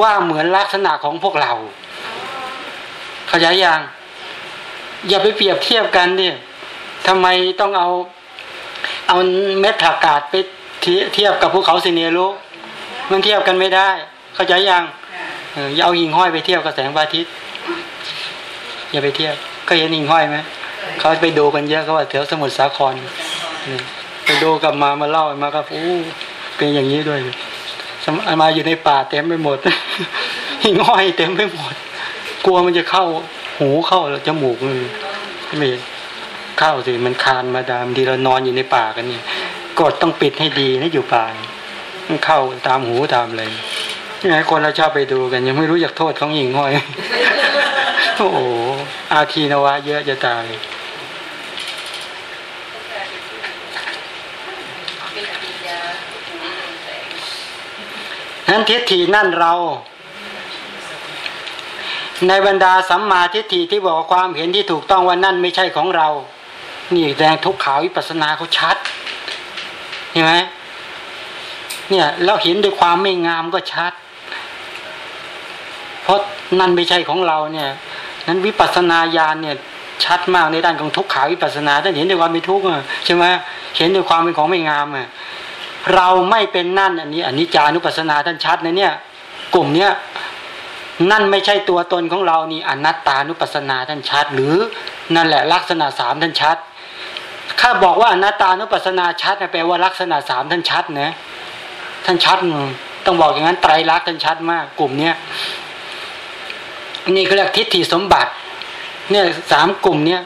ว่าเหมือนลักษณะของพวกเราเข้าใจยังอย่าไปเปรียบเทียบกันดิทำไมต้องเอา เอาเม็ดผักกาดไปเทียบกับภูเขาสิเนรุมันเทียบกันไม่ได้ เข้าใจยังอย่าเอาหิ่งห้อยไปเทียบกับแสงพระอาทิตย์อย่าไปเทียบก็เห็นหิ่งห้อยไหมเขาไปดูกันเยอะเขาว่าแถวสมุทรสาครไปดูกลับมามาเล่ามาครับโอ้เป็นอย่างนี้ด้วย มาอยู่ในป่าเต็มไปหมดหิ่งห้อยเต็มไปหมด กลัวมันจะเข้าหูเข้าแล้วจมูกเลยไม่เข้าสิมันคานมาดามดีเรานอนอยู่ในป่ากันนี่กดต้องปิดให้ดีนะอยู่ป่ามันเข้าตามหูตามอะไรนี่ไงคนเราชอบไปดูกัน ยังไม่รู้จักโทษของหิ่งห้อย โอ้โหอาทีนวะเยอะจะตาย นั้นทิฏฐินั่นเรา ในบรรดาสัมมาทิฏฐิที่บอกความเห็นที่ถูกต้องว่านั่นไม่ใช่ของเรา นี่แดงทุกขาววิปัสนาเขาชัดเห็นไหมเนี่ยเราเห็นด้วยความไม่งามก็ชัด เพราะนั่นไม่ใช่ของเราเนี่ย นั้นวิปัสนาญาณเนี่ยชัดมากในด้านของทุกขาวิปัสนาท่าเห็นด้วยความเป็นทุกข์ใช่ไหมเห็นด้วยความเป็นของไม่งามอะ เราไม่เป็นนั่นอันนี้อันนี้จานุปัสสนาท่านชัดนะเนี่ย กลุ่มเนี้ยนั่นไม่ใช่ตัวตนของเรานี่อนัตตานุปัสสนาท่านชัด หรือนั่นแหละลักษณะสามท่านชัดถ้าบอกว่าอนัตตานุปัสสนาชัดแปลว่าลักษณะสามท่านชัดนะท่านชัดต้องบอกอย่างนั้นไตรลักษณ์ท่านชัดมาก กลุ่มเนี้ยนี่เขาเรียกทิฏฐิสมบัติ เนี่ยสามกลุ่มเนี้ย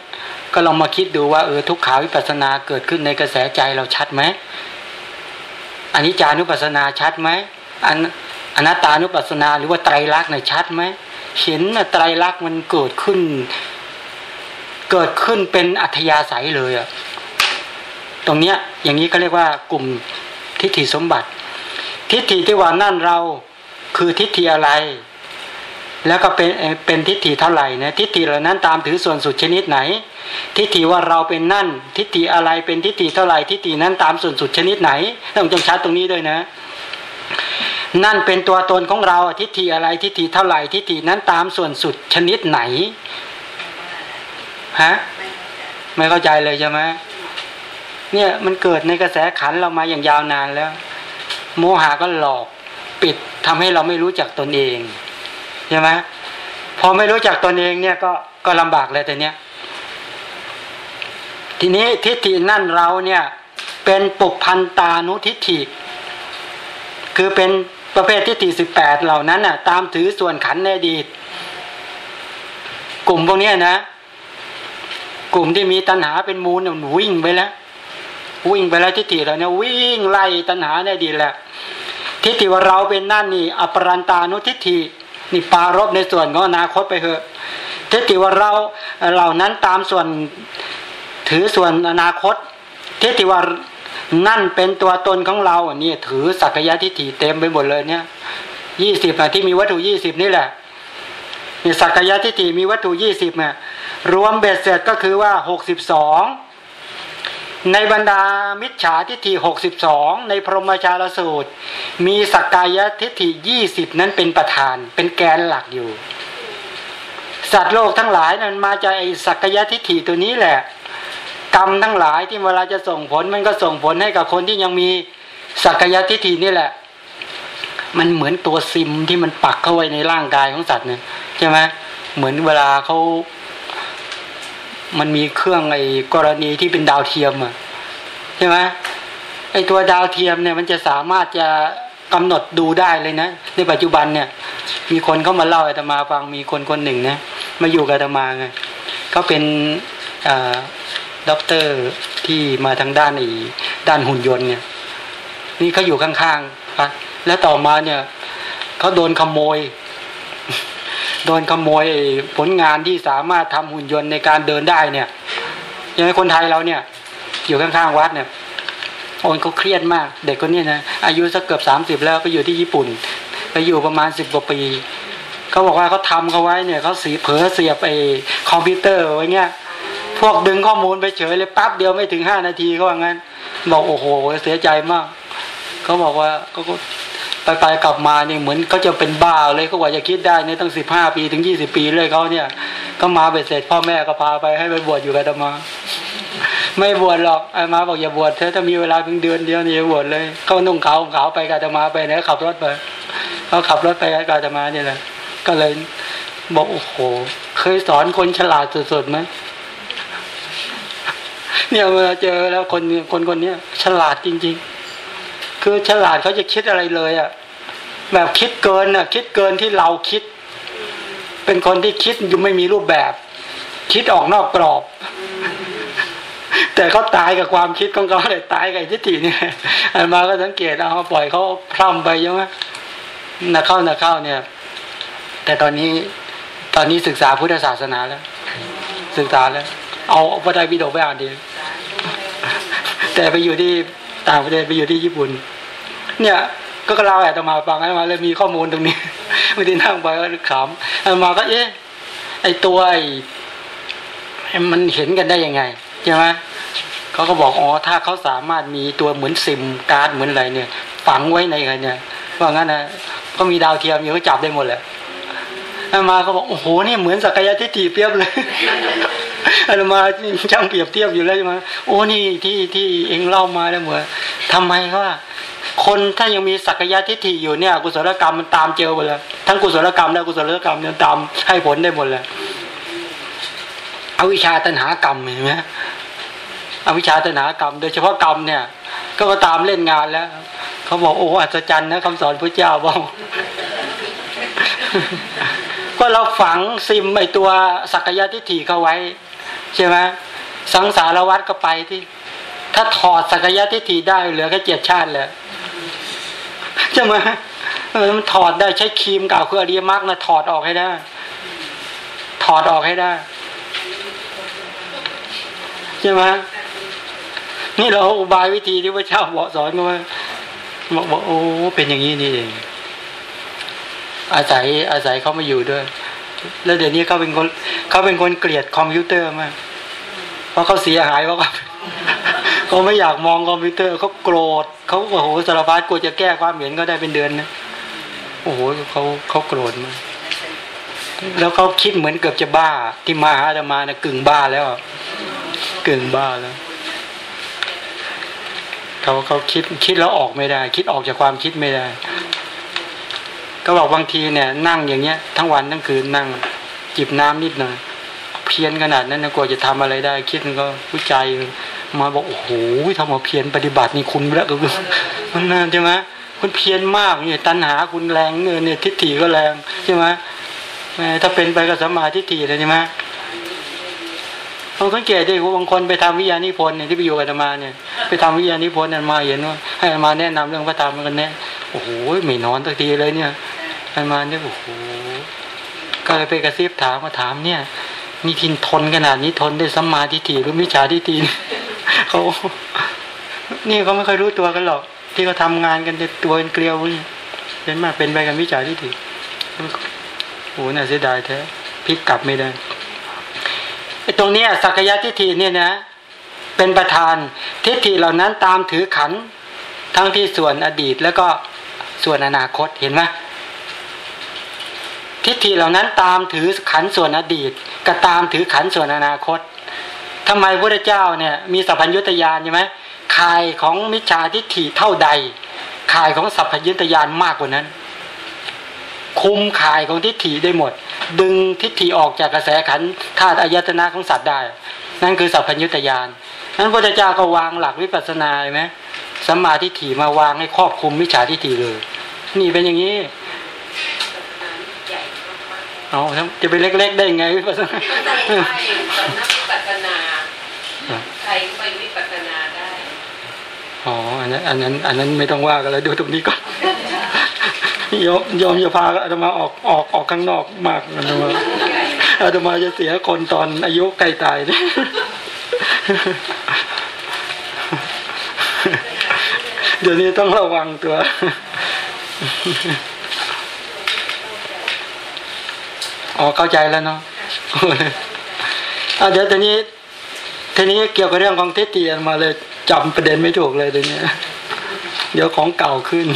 ก็ลองมาคิดดูว่าเออทุกขาวิปัสสนาเกิดขึ้นในกระแสใจเราชัดไหม อันนี้จานุปัสสนาชัดไหมอันอนัตตานุปัสสนาหรือว่าไตรลักษณ์เนี่ยชัดไหมเห็นไตรลักษณ์มันเกิดขึ้น เกิดขึ้นเป็นอัธยาศัยเลยอะตรงเนี้ยอย่างนี้ก็เรียกว่ากลุ่มทิฏฐิสมบัติ ทิฏฐิที่ว่านั่นเราคือทิฏฐิอะไร แล้วก็เป็นเป็นทิฏฐิเท่าไหร่นะทิฏฐิเหล่านั้นตามถือส่วนสุดชนิดไหน ทิฏฐิว่าเราเป็นนั่น ทิฏฐิอะไรเป็นทิฏฐิเท่าไหร่ทิฏฐินั้นตามส่วนสุดชนิดไหนต้องจงชัดตรงนี้ด้วยนะ นั่นเป็นตัวตนของเราทิฏฐิอะไรทิฏฐิเท่าไหร่ทิฏฐินั้นตามส่วนสุดชนิดไหนฮะไม่เข้าใจเลยใช่ไหมเนี่ยมันเกิดในกระแสขันเรามาอย่างยาวนานแล้ว โมหะก็หลอกปิดทำให้เราไม่รู้จักตนเองใช่ไหมพอไม่รู้จักตนเองเนี่ยก็ก็ลำบากเลยแต่เนี้ย ทีนี้ทิฏฐินั่นเราเนี่ยเป็นปุพันตานุทิฏฐิ คือเป็นประเภททิฏฐิสิบแปดเหล่านั้นน่ะ ตามถือส่วนขันในอดีต กลุ่มพวกนี้นะ กลุ่มที่มีตัณหาเป็นมูลหนูวิ่งไปแล้ววิ่งไปแล้วทิฏฐิเราเนี่ยวิ่งไล่ตัณหาในอดีตแหละทิฏฐิว่าเราเป็นนั่นนี่อปรันตานุทิฏฐินี่ปารบในส่วนของอนาคตไปเถอะทิฏฐิว่าเราเหล่านั้นตามส่วน ถือส่วนอนาคตทิฏฐิว่านั่นเป็นตัวตนของเราอันนี้ถือสักยะทิฏฐิเต็มไปหมดเลยเนี่ยยี่สิบนะที่มีวัตถุยี่สิบนี่แหละนี่สักยะทิฏฐิมีวัตถุยี่สิบเนี่ยรวมเบ็ดเสร็จก็คือว่าหกสิบสองในบรรดามิจฉาทิฏฐิหกสิบสองในพรหมจารสูตร มีสักกายทิฏฐิยี่สิบนั้นเป็นประธาน เป็นแกนหลักอยู่ สัตว์โลกทั้งหลายนั้นมาจากไอ้สักกายทิฏฐิตัวนี้แหละ กรรมทั้งหลายที่เวลาจะส่งผล มันก็ส่งผลให้กับคนที่ยังมีสักกายทิฏฐินี่แหละ มันเหมือนตัวซิมที่มันปักเข้าไว้ในร่างกายของสัตว์เนี่ยใช่ไหมเหมือนเวลาเขามันมีเครื่องไอ้กรณีที่เป็นดาวเทียมอะใช่ไหมไอ้ตัวดาวเทียมเนี่ยมันจะสามารถจะกำหนดดูได้เลยนะ ในปัจจุบันเนี่ย มีคนเข้ามาเล่าอาตมาฟังมีคนคนหนึ่งนะมาอยู่กับอาตมาไงเขาเป็น ด็อกเตอร์ที่มาทางด้านอีด้านหุ่นยนต์เนี่ย นี่เขาอยู่ข้างๆครับแล้วต่อมาเนี่ยเขาโดนขโมย โดนขโมยผลงานที่สามารถทำหุ่นยนต์ในการเดินได้เนี่ยยังไงคนไทยเราเนี่ย อยู่ข้างๆวัดเนี่ยโอ้ยเขาเครียดมาก เด็กคนนี้นะอายุสักเกือบสามสิบแล้วไปอยู่ที่ญี่ปุ่น ไปอยู่ประมาณสิบกว่าปีเขาบอกว่าเขาทำเขาไว้เนี่ยเขาสีเผลอเสียบไอ้คอมพิวเตอร์ไว้เงี้ย พวกดึงข้อมูลไปเฉยเลยปั๊บเดียวไม่ถึงห้านาทีเขาว่างั้น บอกโอ้โห เสียใจมากเขาบอกว่าก็ไปไปกลับมาเนี่ยเหมือนเขาจะเป็นบ้าเลยเขาว่าจะคิดได้เนี่ยตั้งสิบห้าปีถึงยี่สิบปีเลยเขาเนี่ยก็มาเบ็ดเสร็จพ่อแม่ก็พาไปให้ไปบวชอยู่กับธรรมา ไม่บวชหรอกไอ้มาบอกอย่าบวชเธอถ้ามีเวลาเพียงเดือนเดียวนี่อย่าบวชเลยเขานุ่งขาวขาวไปกับธรรมาไปไหนขับรถไปเขาขับรถไปกับธรรมาเนี่ยแหละก็เลยบอกโอ้โห เคยสอนคนฉลาดสุดๆไหม เนี่ยเวลาเจอแล้วคนคนคนนี้ฉลาดจริง ๆ คือฉลาดเขาจะคิดอะไรเลยอะ่ะแบบคิดเกินอะ คิดเกินที่เราคิด เป็นคนที่คิดอยู่ไม่มีรูปแบบ คิดออกนอกกรอบ แต่เขาตายกับความคิดของเขาเลยตายกับทิฏฐิเนี่ยอันมาก็สังเกตเอาปล่อยเขาพร่ำไปใช่ไหมนักเข้านักเข้าเนี่ย แต่ตอนนี้ตอนนี้ศึกษาพุทธศาสนาแล้ว ศึกษาแล้ว เอาพระไตรปิฎกไปอ่านดีแต่ไปอยู่ที่ต่างประเทศไปอยู่ที่ญี่ปุ่น เนี่ยก็เราแอบมาฟังให้มาเลยมีข้อมูลตรงนี้บางทีนั่งไปก็ขำมาก็เอ๊ะไอตัวไอมันเห็นกันได้ยังไงใช่ไหมเขาก็บอกอ๋อถ้าเขาสามารถมีตัวเหมือนซิมการ์ดเหมือนอะไรเนี่ย ฝังไว้ในอะไรเนี่ยว่างั้นนะก็มีดาวเทียมอยู่ก็จับได้หมดแหละ มาเขาบอกโอ้โหนี่เหมือนสักยะทิฏฐิเปรียบเลยอาตมาช่างเปรียบเทียบอยู่แล้วใช่ไหมโอ้นี่ที่ที่เองเล่ามาแล้วเหมือนทำไมว่า คนถ้ายังมีสักยะทิฏฐิอยู่เนี่ย กุศลกรรมมันตามเจอหมดเลยทั้งกุศลกรรมและกุศลกรรมเนี่ยตามให้ผลได้หมดเลยอวิชชาตัณหากรรมเห็นไหมอวิชชาตัณหากรรม โดยเฉพาะกรรมเนี่ย ก็มาตามเล่นงานแล้ว เขาบอกโอ้อัศจรรย์นะคำสอนพระเจ้าบอก ก็เราฝังซิมไอตัวสักยะทิฏฐิเข้าไว้ใช่ไหมสังสารวัตรก็ไปที่ ถ้าถอดสักยะทิฏฐิได้เหลือแค่เจ็ดชาติแหละใช่ไหมมันถอดได้ใช้ครีมเก่าคืออริยมรรคนะถอดออกให้ได้ ถอดออกให้ได้ใช่ไหมนี่เราอุบายวิธีที่พระเจ้าบอกสอนมาบอกบอกโอ้เป็นอย่างนี้นี่เอง อาศัยอาศัยเขามาอยู่ด้วย แล้วเดี๋ยวนี้เขาเป็นคนเขาเป็นคนเกลียดคอมพิวเตอร์มาก เพราะเขาเสียหายเพราะเขาไม่อยากมองคอมพิวเตอร์เขาโกรธเขาโอ้โหสารพัดกลัวจะแก้ความเห็นก็ได้เป็นเดือนนะโอ้โหเขาเขาโกรธมากแล้วเขาคิดเหมือนเกือบจะบ้าที่มาหาจะมานะกึ่งบ้าแล้วกึ่งบ้าแล้วเขาเขาคิดคิดแล้วออกไม่ได้ คิดออกจากความคิดไม่ได้ ก็บอกบางทีเนี่ย นั่งอย่างเงี้ย ทั้งวันทั้งคืนนั่งจิบน้ำนิดหน่อยเพียนขนาดนั้นนะกลัวจะทำอะไรได้ คิดมันก็ผู้ใจมาบอกโอ้โหทำมาเพียนปฏิบัตินี่คุณแล้วก็มันนานใช่ไหมคุณเพียนมากเนี่ยตัณหาคุณแรงเนี่ยเนี่ยทิฏฐิก็แรงใช่ไหมถ้าเป็นไปกับสมาทิฏฐิเลยใช่ไหม เราสังเกตด้วยว่าบางคนไปทำวิญญาณิพนธ์เนี่ยที่ไปอยู่กับธรรมาเนี่ยไปทำวิญญาณิพนธ์นั่นมาเห็นว่าให้มาแนะนำเรื่องพระธรรมกันแน่โอ้โหไม่นอนสักทีเลยเนี่ยให้มาเนี่ยโอ้โหก็เลยไปกระซิบถามมาถามเนี่ยมีทินทนขนาดนี้ทนได้สัมมาทิฏฐิหรือมิจฉาทิฏฐิเขานี่เขาไม่เคยรู้ตัวกันหรอก ที่เขาทางานกันตัวเป็นเกลียวนี่เห็นมาเป็นไปกับมิจฉาทิฏฐิโอ้โหน่าเสียดายแท้พลิกกลับไม่ได้ ตรงนี้สักยะทิฏฐิเนี่ยนะ เป็นประธานทิฏฐิเหล่านั้นตามถือขันทั้งที่ส่วนอดีตแล้วก็ส่วนอนาคตเห็นไหมทิฏฐิเหล่านั้นตามถือขันส่วนอดีตก็ตามถือขันส่วนอนาคตทำไมพระเจ้าเนี่ย มีสัพพัญญุตยานใช่ไหมข่ายของมิจฉาทิฏฐิเท่าใดข่ายของสัพพัญญุตยานมากกว่านั้น คุมขายของทิฏฐิได้หมด ดึงทิฏฐิออกจากกระแสขันธาตุอายตนะของสัตว์ได้ นั่นคือสัพพัญญุตยานนั้นพระเจ้าก็วางหลักวิปัสสนาใช่ไหมสัมมาทิฏฐิมาวางให้ครอบคุมมิจฉาทิฏฐิเลย นี่เป็นอย่างนี้เอาจะไปเล็ก ๆ ได้ไงวิปัสสนาไม่ได้สำนักวิปัสสนาใครไปวิปัสสนาได้อ๋ออันนั้นอันนั้น อันนั้นไม่ต้องว่ากันแล้วดูตรงนี้ก่อน ยอมยอมจะพาอาตมาออกออกออกข้างนอกมากอาตมาอาตมาจะเสียคนตอนอายุใกล้ตายเนี่ยเดี๋ยวนี้ต้องระวังตัวอ๋อเข้าใจแล้วเนาะอะเดี๋ยวทีนี้ทีนี้เกี่ยวกับเรื่องของทิฏฐิอาตมาเลยจำประเด็นไม่ถูกเลยเดี๋ยวนี้ เดี๋ยวของเก่าขึ้น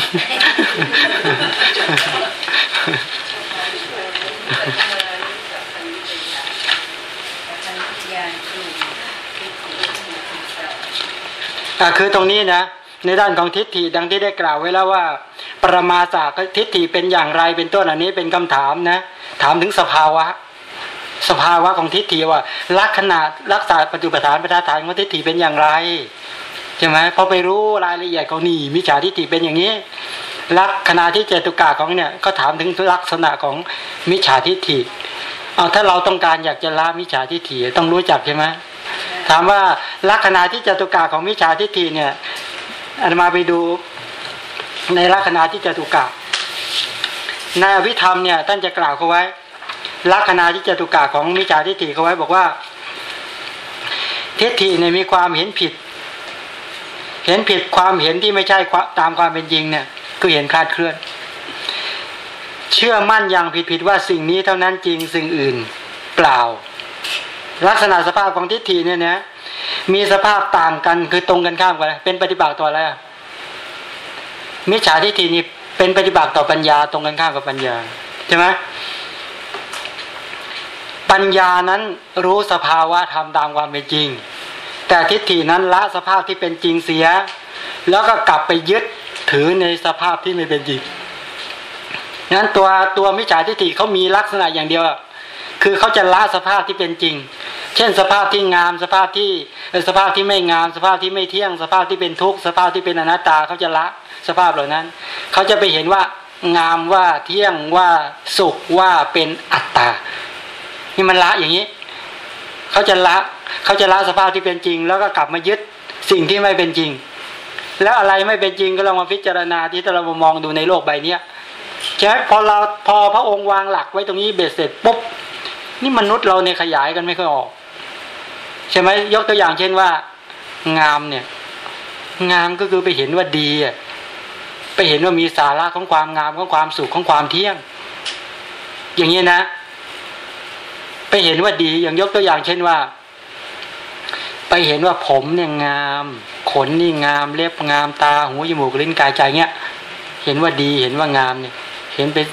อะคือตรงนี้นะ ในด้านของทิฏฐิดังที่ได้กล่าวไว้แล้วว่า ปรมาสากทิฏฐิเป็นอย่างไรเป็นต้นอันนี้เป็นคำถามนะ ถามถึงสภาวะสภาวะของทิฏฐิว่าลักษณะรักษาปัจจุบันประธานของทิฏฐิเป็นอย่างไร ช่ไหมพอไปรู้รายละเอียดของนี่มิจฉาทิฏฐิเป็นอย่างนี้ลักษณะที่เจตุกาของเนี่ยก็ถามถึงลักษณะของมิจฉาทิฏฐิเอาถ้าเราต้องการอยากจะละมิจฉาทิฏฐิต้องรู้จักใช่ไหมถามว่าลักษณะที่เจตุกาของมิจฉาทิฏฐิเนี่ยอันมาไปดูในลักษณะที่เจตุกะในอภิธรรมเนี่ยท่านจะกล่าวเขาไว้ ลักษณะที่เจตุกะของมิจฉาทิฏฐิเขาไว้บอกว่าทิฏฐิเนี่ยมีความเห็นผิด เห็นผิดความเห็นที่ไม่ใช่ตามความเป็นจริงเนี่ยก็เห็นคลาดเคลื่อน เชื่อมั่นอย่างผิดผิดว่าสิ่งนี้เท่านั้นจริงสิ่งอื่นเปล่า ลักษณะสภาพของทิฏฐิเนี่ยนะมีสภาพต่างกันคือตรงกันข้ามกันเป็นปฏิบัติต่ออะไรมิจฉาทิฏฐินี่เป็นปฏิบัติต่อปัญญาตรงกันข้ามกับปัญญาใช่ไหมปัญญานั้นรู้สภาวะธรรมตามความเป็นจริง แต่ทิฏฐินั้นละสภาพที่เป็นจริงเสีย แล้วก็กลับไปยึดถือในสภาพที่ไม่เป็นจริงนั้นตัวตัวมิจฉาทิฏฐิเขามีลักษณะอย่างเดียว คือเขาจะละสภาพที่เป็นจริง เช่นสภาพที่งามสภาพที่สภาพที่ไม่งาม สภาพที่ไม่เที่ยง สภาพที่เป็นทุกข์สภาพที่เป็นอนัตตาเขาจะละสภาพเหล่านั้น เขาจะไปเห็นว่างามว่าเที่ยงว่าสุขว่าเป็นอัตตา นี่มันละอย่างนี้ เขาจะละเขาจะละสภาพที่เป็นจริง แล้วก็กลับมายึดสิ่งที่ไม่เป็นจริง แล้วอะไรไม่เป็นจริงก็ลองมาพิจารณาที่เรามองดูในโลกใบเนี้ยใช่พอเราพอพระองค์วางหลักไว้ตรงนี้เบ็ดเสร็จปุ๊บนี่มนุษย์เราเนี่ยขยายกันไม่ค่อยออก ใช่ไหมยกตัวอย่างเช่นว่า งามเนี่ย งามก็คือไปเห็นว่าดีอะไปเห็นว่ามีสาระของความงามของความสุขของความเที่ยง อย่างนี้นะ ไปเห็นว่าดีอย่างยกตัวอย่างเช่นว่า ไปเห็นว่าผมเนี่ยงาม ขนนี่งาม เล็บงาม ตาหูจมูกลิ้นกายใจเงี้ย เห็นว่าดีเห็นว่างามเนี่ย เห็นเป็น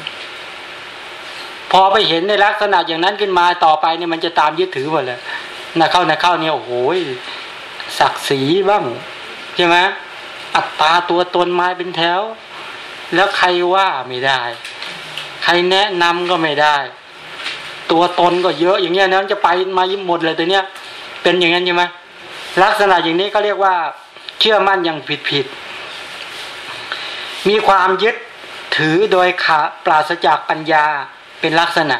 พอไปเห็นในลักษณะอย่างนั้นขึ้นมาต่อไปเนี่ยมันจะตามยึดถือหมดเลยนะเข้านะเข้าเนี่ยโอ้โหศักดิ์ศรีบ้างใช่ไหมอัตตาตัวตนมาเป็นแถว แล้วใครว่าไม่ได้ ใครแนะนำก็ไม่ได้ ตัวตนก็เยอะอย่างเงี้ยนั้นจะไปมายิ้มหมดเลยตัวเนี้ยเป็นอย่างนั้นใช่ไหมลักษณะอย่างนี้ก็เรียกว่า เชื่อมั่นอย่างผิดผิด มีความยึดถือโดยขาปราศจากปัญญาเป็นลักษณะ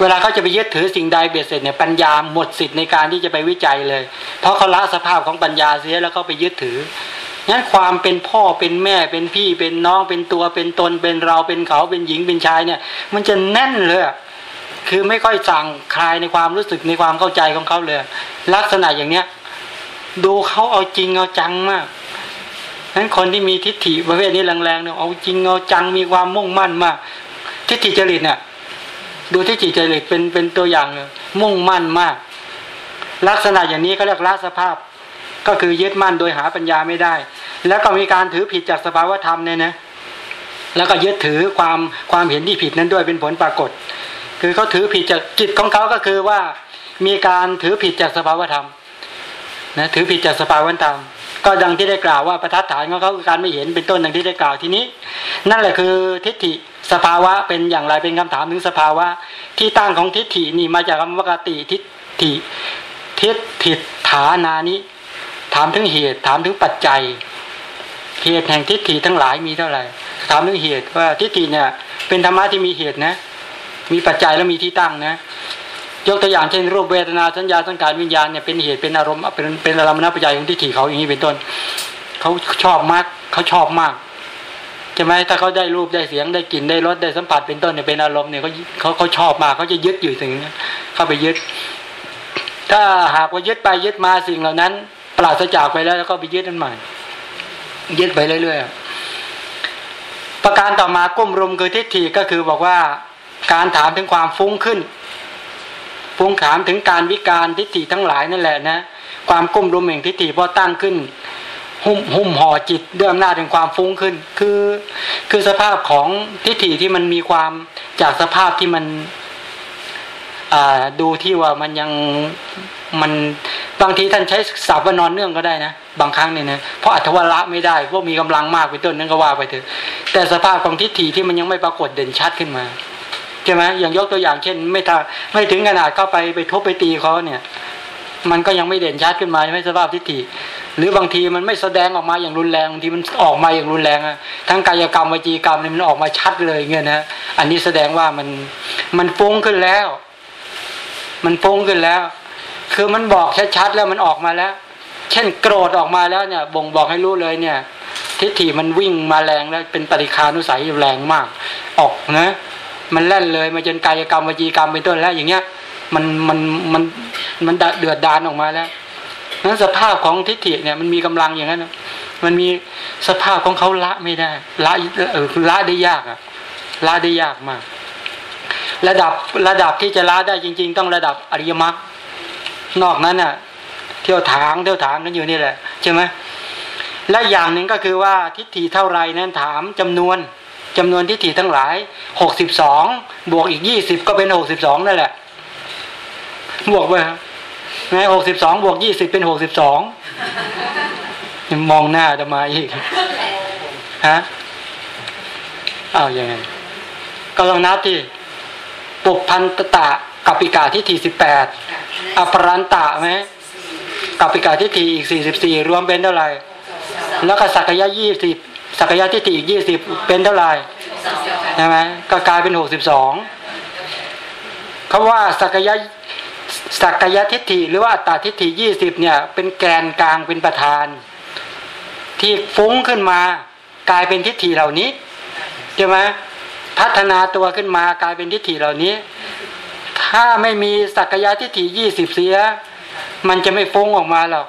เวลาเขาจะไปยึดถือสิ่งใดเบียดเสร็จเนี่ยปัญญาหมดสิทธิ์ในการที่จะไปวิจัยเลย เพราะเขาละสภาพของปัญญาเสียแล้วเขาไปยึดถืองั้นความเป็นพ่อเป็นแม่เป็นพี่เป็นน้องเป็นตัวเป็นตนเป็นเราเป็นเขาเป็นหญิงเป็นชายเนี่ย มันจะแน่นเลย คือไม่ค่อยสั่งคลายในความรู้สึกในความเข้าใจของเขาเลย ลักษณะอย่างเนี้ย ดูเขาเอาจริงเอาจังมากนั้นคนที่มีทิฏฐิประเภทนี้แรงๆเนี่ยเอาจริงเอาจังมีความมุ่งมั่นมาก ทิฏฐิจริตเนี่ยดูทิฏฐิจริตเป็นเป็นตัวอย่างมุ่งมั่นมาก ลักษณะอย่างนี้เขาเรียกละสภาพ ก็คือยึดมั่นโดยหาปัญญาไม่ได้ แล้วก็มีการถือผิดจากสภาวธรรมเนี่ยนะแล้วก็ยึดถือความความเห็นที่ผิดนั้นด้วยเป็นผลปรากฏ คือเขาถือผิดจากจิตของเขาก็คือว่ามีการถือผิดจากสภาวธรรมนะถือผิดจากสภาวธรรม ก็ดังที่ได้กล่าวว่าประทัดฐานของเขาคือการไม่เห็นเป็นต้นดังที่ได้กล่าวทีนี้ นั่นแหละคือทิฏฐิสภาวะเป็นอย่างไรเป็นคำถามถึงสภาวะ ที่ตั้งของทิฏฐินี่มาจากคำว่ากติทิฏฐิทิฏฐิฐานานิถามถึงเหตุถามถึงปัจจัย เหตุแห่งทิฏฐิทั้งหลายมีเท่าไหร่ ถามถึงเหตุว่าทิฏฐิเนี่ยเป็นธรรมะที่มีเหตุนะ มีปัจจัยแล้วมีที่ตั้งนะยกตัวอย่างเช่นรูปเวทนาสัญญาสังขารวิญญาณเนี่ยเป็นเหตุเป็นอารมณ์เป็นเป็นอารมณ์นปัจจัยของทิฏฐิเขาอย่างนี้เป็นต้นเขาชอบมากเขาชอบมากใช่ไหมถ้าเขาได้รูปได้เสียงได้กลิ่นได้รสได้สัมผัสเป็นต้นเนี่ยเป็นอารมณ์เนี่ยเขาเขาเขาชอบมากเขาจะยึดอยู่สิ่งนี้เข้าไปยึด ถ้าหากว่ายึดไปยึดมาสิ่งเหล่านั้นปราศจากไปแล้วแล้วก็ไปยึดนั่นใหม่ยึดไปเรื่อยๆประการต่อมาก้มรุมคือทิฏฐิก็คือบอกว่า การถามถึงความฟุ้งขึ้น ฟุ้งถามถึงการวิการทิฏฐิทั้งหลายนั่นแหละนะ ความก้มรุมแห่งทิฏฐิพอตั้งขึ้น หุ้มหุ้มห่อจิตด้วยอำนาจแห่งความฟุ้งขึ้น คือ คือสภาพของทิฏฐิที่มันมีความจากสภาพที่มันดูที่ว่ามันยังมันบางทีท่านใช้ศัพท์ว่านอนเนื่องก็ได้นะ บางครั้งเนี่ยนะเพราะอัตวละไม่ได้เพวกมีกำลังมากไปต้นนั้นก็ว่าไปเถอะแต่สภาพของทิฏฐิที่มันยังไม่ปรากฏเด่นชัดขึ้นมา ใช่ไหมอย่างยกตัวอย่างเช่น ไม่ถ้าไม่ถึงขนาดเข้าไปไปทุบไปตีเขาเนี่ย มันก็ยังไม่เด่นชัดขึ้นมาไม่สภาพทิฏฐิหรือบางทีมันไม่แสดงออกมาอย่างรุนแรงบางทีมันออกมาอย่างรุนแรงอะทั้งกายกรรมวจีกรรมเนี่ยมันออกมาชัดเลยเงี้ยนะอันนี้แสดงว่ามันมันฟุ้งขึ้นแล้ว มันฟุ้งขึ้นแล้ว คือมันบอกชัดๆแล้วมันออกมาแล้ว เช่นโกรธออกมาแล้วเนี่ย บ่งบอกให้รู้เลยเนี่ย ทิฏฐิมันวิ่งมาแรงแล้วเป็นปริคานุสัยแรงมาก ออกนะ มันแล่นเลยมาจนกายกรรมวจีกรรมเป็นต้นแล้วอย่างเงี้ยมันมันมันมันเดือดดานออกมาแล้วนั้นสภาพของทิฏฐิเนี่ยมันมีกำลังอย่างนั้นมันมีสภาพของเขาละไม่ได้ละเออละได้ยากอะละได้ยากมาก ระดับระดับที่จะละได้จริง ๆ ต้องระดับอริยมรรคนอกนั้นน่ะเที่ยวถางเที่ยวถางกันอยู่นี่แหละใช่ไหมและอย่างหนึ่งก็คือว่าทิฏฐิเท่าไรนั้นถามจำนวน จำนวนทิฏฐิทั้งหลายหกสิบสองบวกอีกยี่สิบก็เป็นหกสิบสองนั่นแหละ บวกไปไงหกสิบสองบวกยี่สิบเป็นหกสิบสองมองหน้าจะมาอีกฮะอ้าวยังไงก็ลองนับที่ปุพันตตะกัปิกาทิฏฐิสิบแปดอปรันตะไหมกัปิกาทิฏฐิอีกสี่สิบสี่รวมเป็นเท่าไหร่ แล้วก็สักยะยี่สิบ สักยะทิฏฐิอีกยี่สิบเป็นเท่าไหร่ใช่ไหมก็กลายเป็นหกสิบสองเขาว่าสักยะสักยะทิฏฐิหรือว่าอัตตาทิฏฐิยี่สิบเนี่ย เป็นแกนกลางเป็นประธาน ที่ฟุ้งขึ้นมากลายเป็นทิฏฐิเหล่านี้ใช่ไหมพัฒนาตัวขึ้นมากลายเป็นทิฏฐิเหล่านี้ ถ้าไม่มีสักยะทิฏฐิยี่สิบเสีย มันจะไม่ฟุ้งออกมาหรอก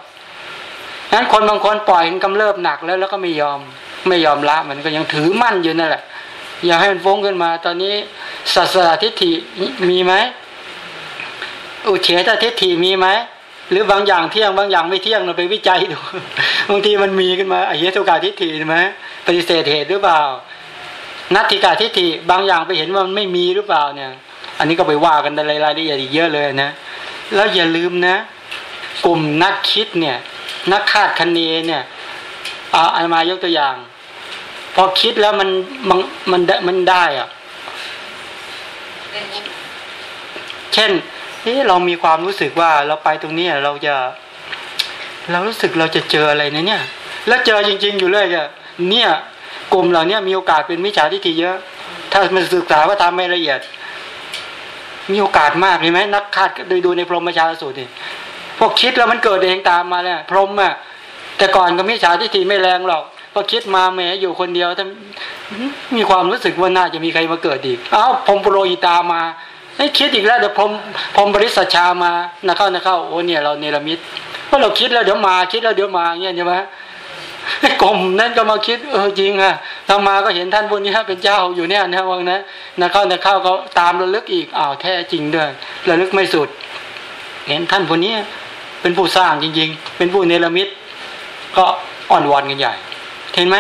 นั้นคนบางคนปล่อยกำเริบหนักแล้วแล้วก็ไม่ยอม ไม่ยอมละมันก็ยังถือมั่นอยู่นั่นแหละอยากให้มันฟุ้งขึ้นมา ตอนนี้ศาสนาทิฏฐิมีไหมอุเฉตทิฏฐิมีไหมหรือบางอย่างเที่ยงบางอย่างไม่เที่ยงเราไปวิจัยดูบางทีมันมีขึ้นมาอเหตุกาทิฏฐิใช่ไหมปฏิเสธเหตุหรือเปล่า นัตถิกาทิฏฐิบางอย่างไปเห็นว่ามันไม่มีหรือเปล่าเนี่ย อันนี้ก็ไปว่ากันในรายละเอียดอีกเยอะเลยนะ แล้วอย่าลืมนะ กลุ่มนักคิดเนี่ย นักคาดคะเนเนี่ยเอาอันมายกตัวอย่าง พอคิดแล้วมันมันมันมันได้อะเช่นนี่เรามีความรู้สึกว่าเราไปตรงนี้เราจะ เรารู้สึกเราจะเจออะไรนะเนี่ย แล้วเจอจริง ๆ อยู่เลยเนี่ยเนี่ยกลุ่มเหล่านี้มีโอกาสเป็นมิจฉาทิฏฐิเยอะ ถ้ามันศึกษาว่าทำไม่ละเอียด มีโอกาสมากเห็นไหมนักคาดโดยดูในพรหมชาสูตรนี่พวกคิดแล้วมันเกิดเองตามมาแล้วพรหมอะแต่ก่อนก็มิจฉาทิฏฐิไม่แรงหรอก พอคิดมาแม้อยู่คนเดียวถ้ามีความรู้สึกว่าน่าจะมีใครมาเกิดอีกเอ้าพรมโปรยิตามาไอ้คิดอีกแล้วเดี๋ยวพรมพรมบริสัชชามานะเข้านะเข้าโอ้เนี่ยเราเนรมิตเพราะเราคิดแล้วเดี๋ยวมาคิดแล้วเดี๋ยวมาเงี้ยใช่ไหมไอ้กลมนั่นก็มาคิดเออจริงอะทำมาก็เห็นท่านพวกนี้เป็นเจ้าอยู่เนี่ยนะวังนะนะเข้านะเข้าก็ตามระลึกอีกอ้าวแท้จริงด้วยระลึกไม่สุด เห็นท่านพวกนี้เป็นผู้สร้างจริง ๆ เป็นผู้เนรมิตก็อ่อนวอนกันใหญ่ เห็นไหม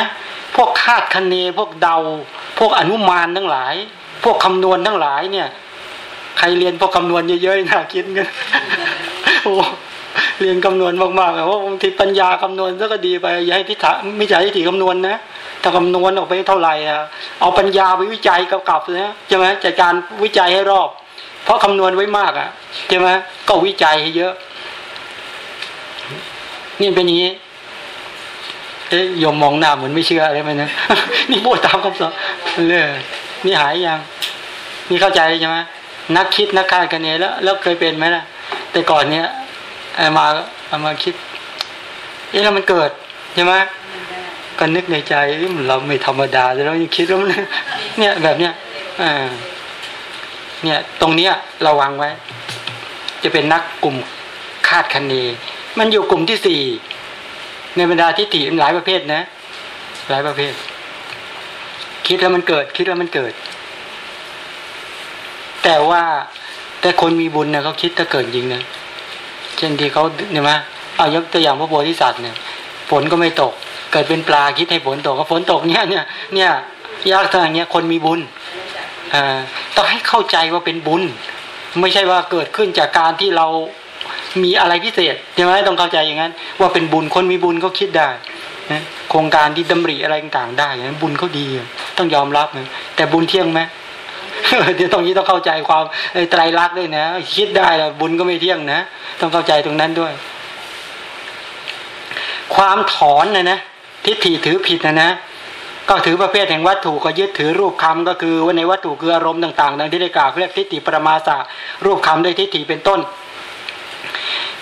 พวกคาดคะเนพวกเดา พวกอนุมานทั้งหลาย พวกคำนวณทั้งหลายเนี่ย ใครเรียนพวกคำนวณเยอะๆน่าคิดกันโอ้เรียนคำนวณมากๆว่าบางทีปัญญาคำนวณก็ดีไปอย่าให้ทิฏฐะไม่ใช่ทิฏฐิคำนวณนะถ้าคำนวณออกไปเท่าไหร่อะเอาปัญญาไปวิจัยกับๆนะใช่ไหมจัดการวิจัยให้รอบ เพราะคำนวณไว้มากอะใช่ไหมก็วิจัยให้เยอะ นี่เป็นอย่างนี้ เอ๊ยยมมองหน้าเหมือนไม่เชื่ออะไรไหมนะนี่พูดตามคำสอนเลยนี่หายยังนี่เข้าใจใช่ไหมนักคิดนักคาดกันเนี่ยแล้วแล้วเคยเป็นไหมล่ะ แต่ก่อนเนี้ยเอามาเอามาคิดเอ๊ะแล้วมันเกิดใช่ไหมก็นึกในใจเราไม่ธรรมดาแล้วยังคิดว่ามันเนี่ยแบบเนี้ยอ่าเนี่ย ตรงเนี้ยระวังไว้ จะเป็นนักกลุ่มคาดคะเน มันอยู่กลุ่มที่สี่ ในบรรดาทิฏฐิหลายประเภทนะ หลายประเภท คิดแล้วมันเกิด คิดแล้วมันเกิด แต่ว่าแต่คนมีบุญเนี่ยเขาคิดถ้าเกิดจริงนะเช่นที่เขาเนี่ยมาเอายกตัวอย่างพระโพธิสัตว์เนี่ยฝนก็ไม่ตก เกิดเป็นปลาคิดให้ฝนตกก็ฝนตกเนี่ยเนี่ยเนี่ยยากทางเนี้ยคนมีบุญอ่าต้องให้เข้าใจว่าเป็นบุญ ไม่ใช่ว่าเกิดขึ้นจากการที่เรา มีอะไรพิเศษใช่ไหมต้องเข้าใจอย่างนั้น ว่าเป็นบุญคนมีบุญก็คิดได้นะโครงการที่ดำริอะไรต่างๆได้อย่างนั้นบุญเขาดีต้องยอมรับนะแต่บุญเที่ยงไหมเดี๋ยวตรงนี้ต้องเข้าใจความไตรลักษณ์ด้วยนะ คิดได้แล้วบุญก็ไม่เที่ยงนะ ต้องเข้าใจตรงนั้นด้วย ความถอนนะนะทิฏฐิถือผิดนะนะก็ถือประเภทแห่งวัตถุก็ยึดถือรูปคำก็คือว่าในวัตถุคืออารมณ์ต่างๆดังที่ได้กล่าวเรียกทิฏฐิปรมาสะรูปคำด้วยทิฏฐิเป็นต้น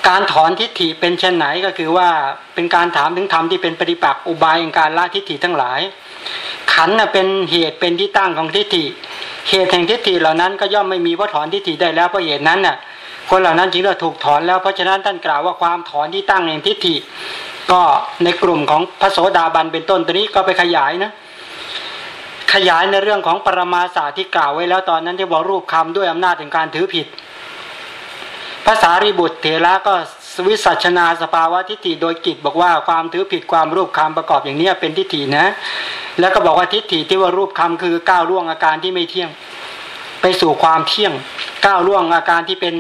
การถอนทิฏฐิเป็นเช่นไหนก็คือว่าเป็นการถามถึงธรรมที่เป็นปฏิปักษ์อุบายแห่งการละทิฏฐิทั้งหลาย ขันน่ะเป็นเหตุเป็นที่ตั้งของทิฏฐิ เหตุแห่งทิฏฐิเหล่านั้นก็ย่อมไม่มีเพราะถอนทิฏฐิได้แล้วเพราะเหตุนั้นน่ะคนเหล่านั้นจึงเราถูกถอนแล้วเพราะฉะนั้นท่านกล่าวว่าความถอนที่ตั้งแห่งทิฏฐิ ก็ในกลุ่มของพระโสดาบันเป็นต้นตัวนี้ก็ไปขยายนะขยายในเรื่องของปรมาสาที่กล่าวไว้แล้วตอนนั้นที่บอกรูปคำด้วยอำนาจแห่งการถือผิด ภาษาริบุตรเถระก็วิสัชนาสภาวะทิฏฐิโดยกิจบอกว่าความถือผิดความรูปคำประกอบอย่างนี้เป็นทิฏฐินะ แล้วก็บอกว่าทิฏฐิที่ว่ารูปคำคือก้าวล่วงอาการที่ไม่เที่ยง ไปสู่ความเที่ยงก้าวล่วงอาการที่เป็น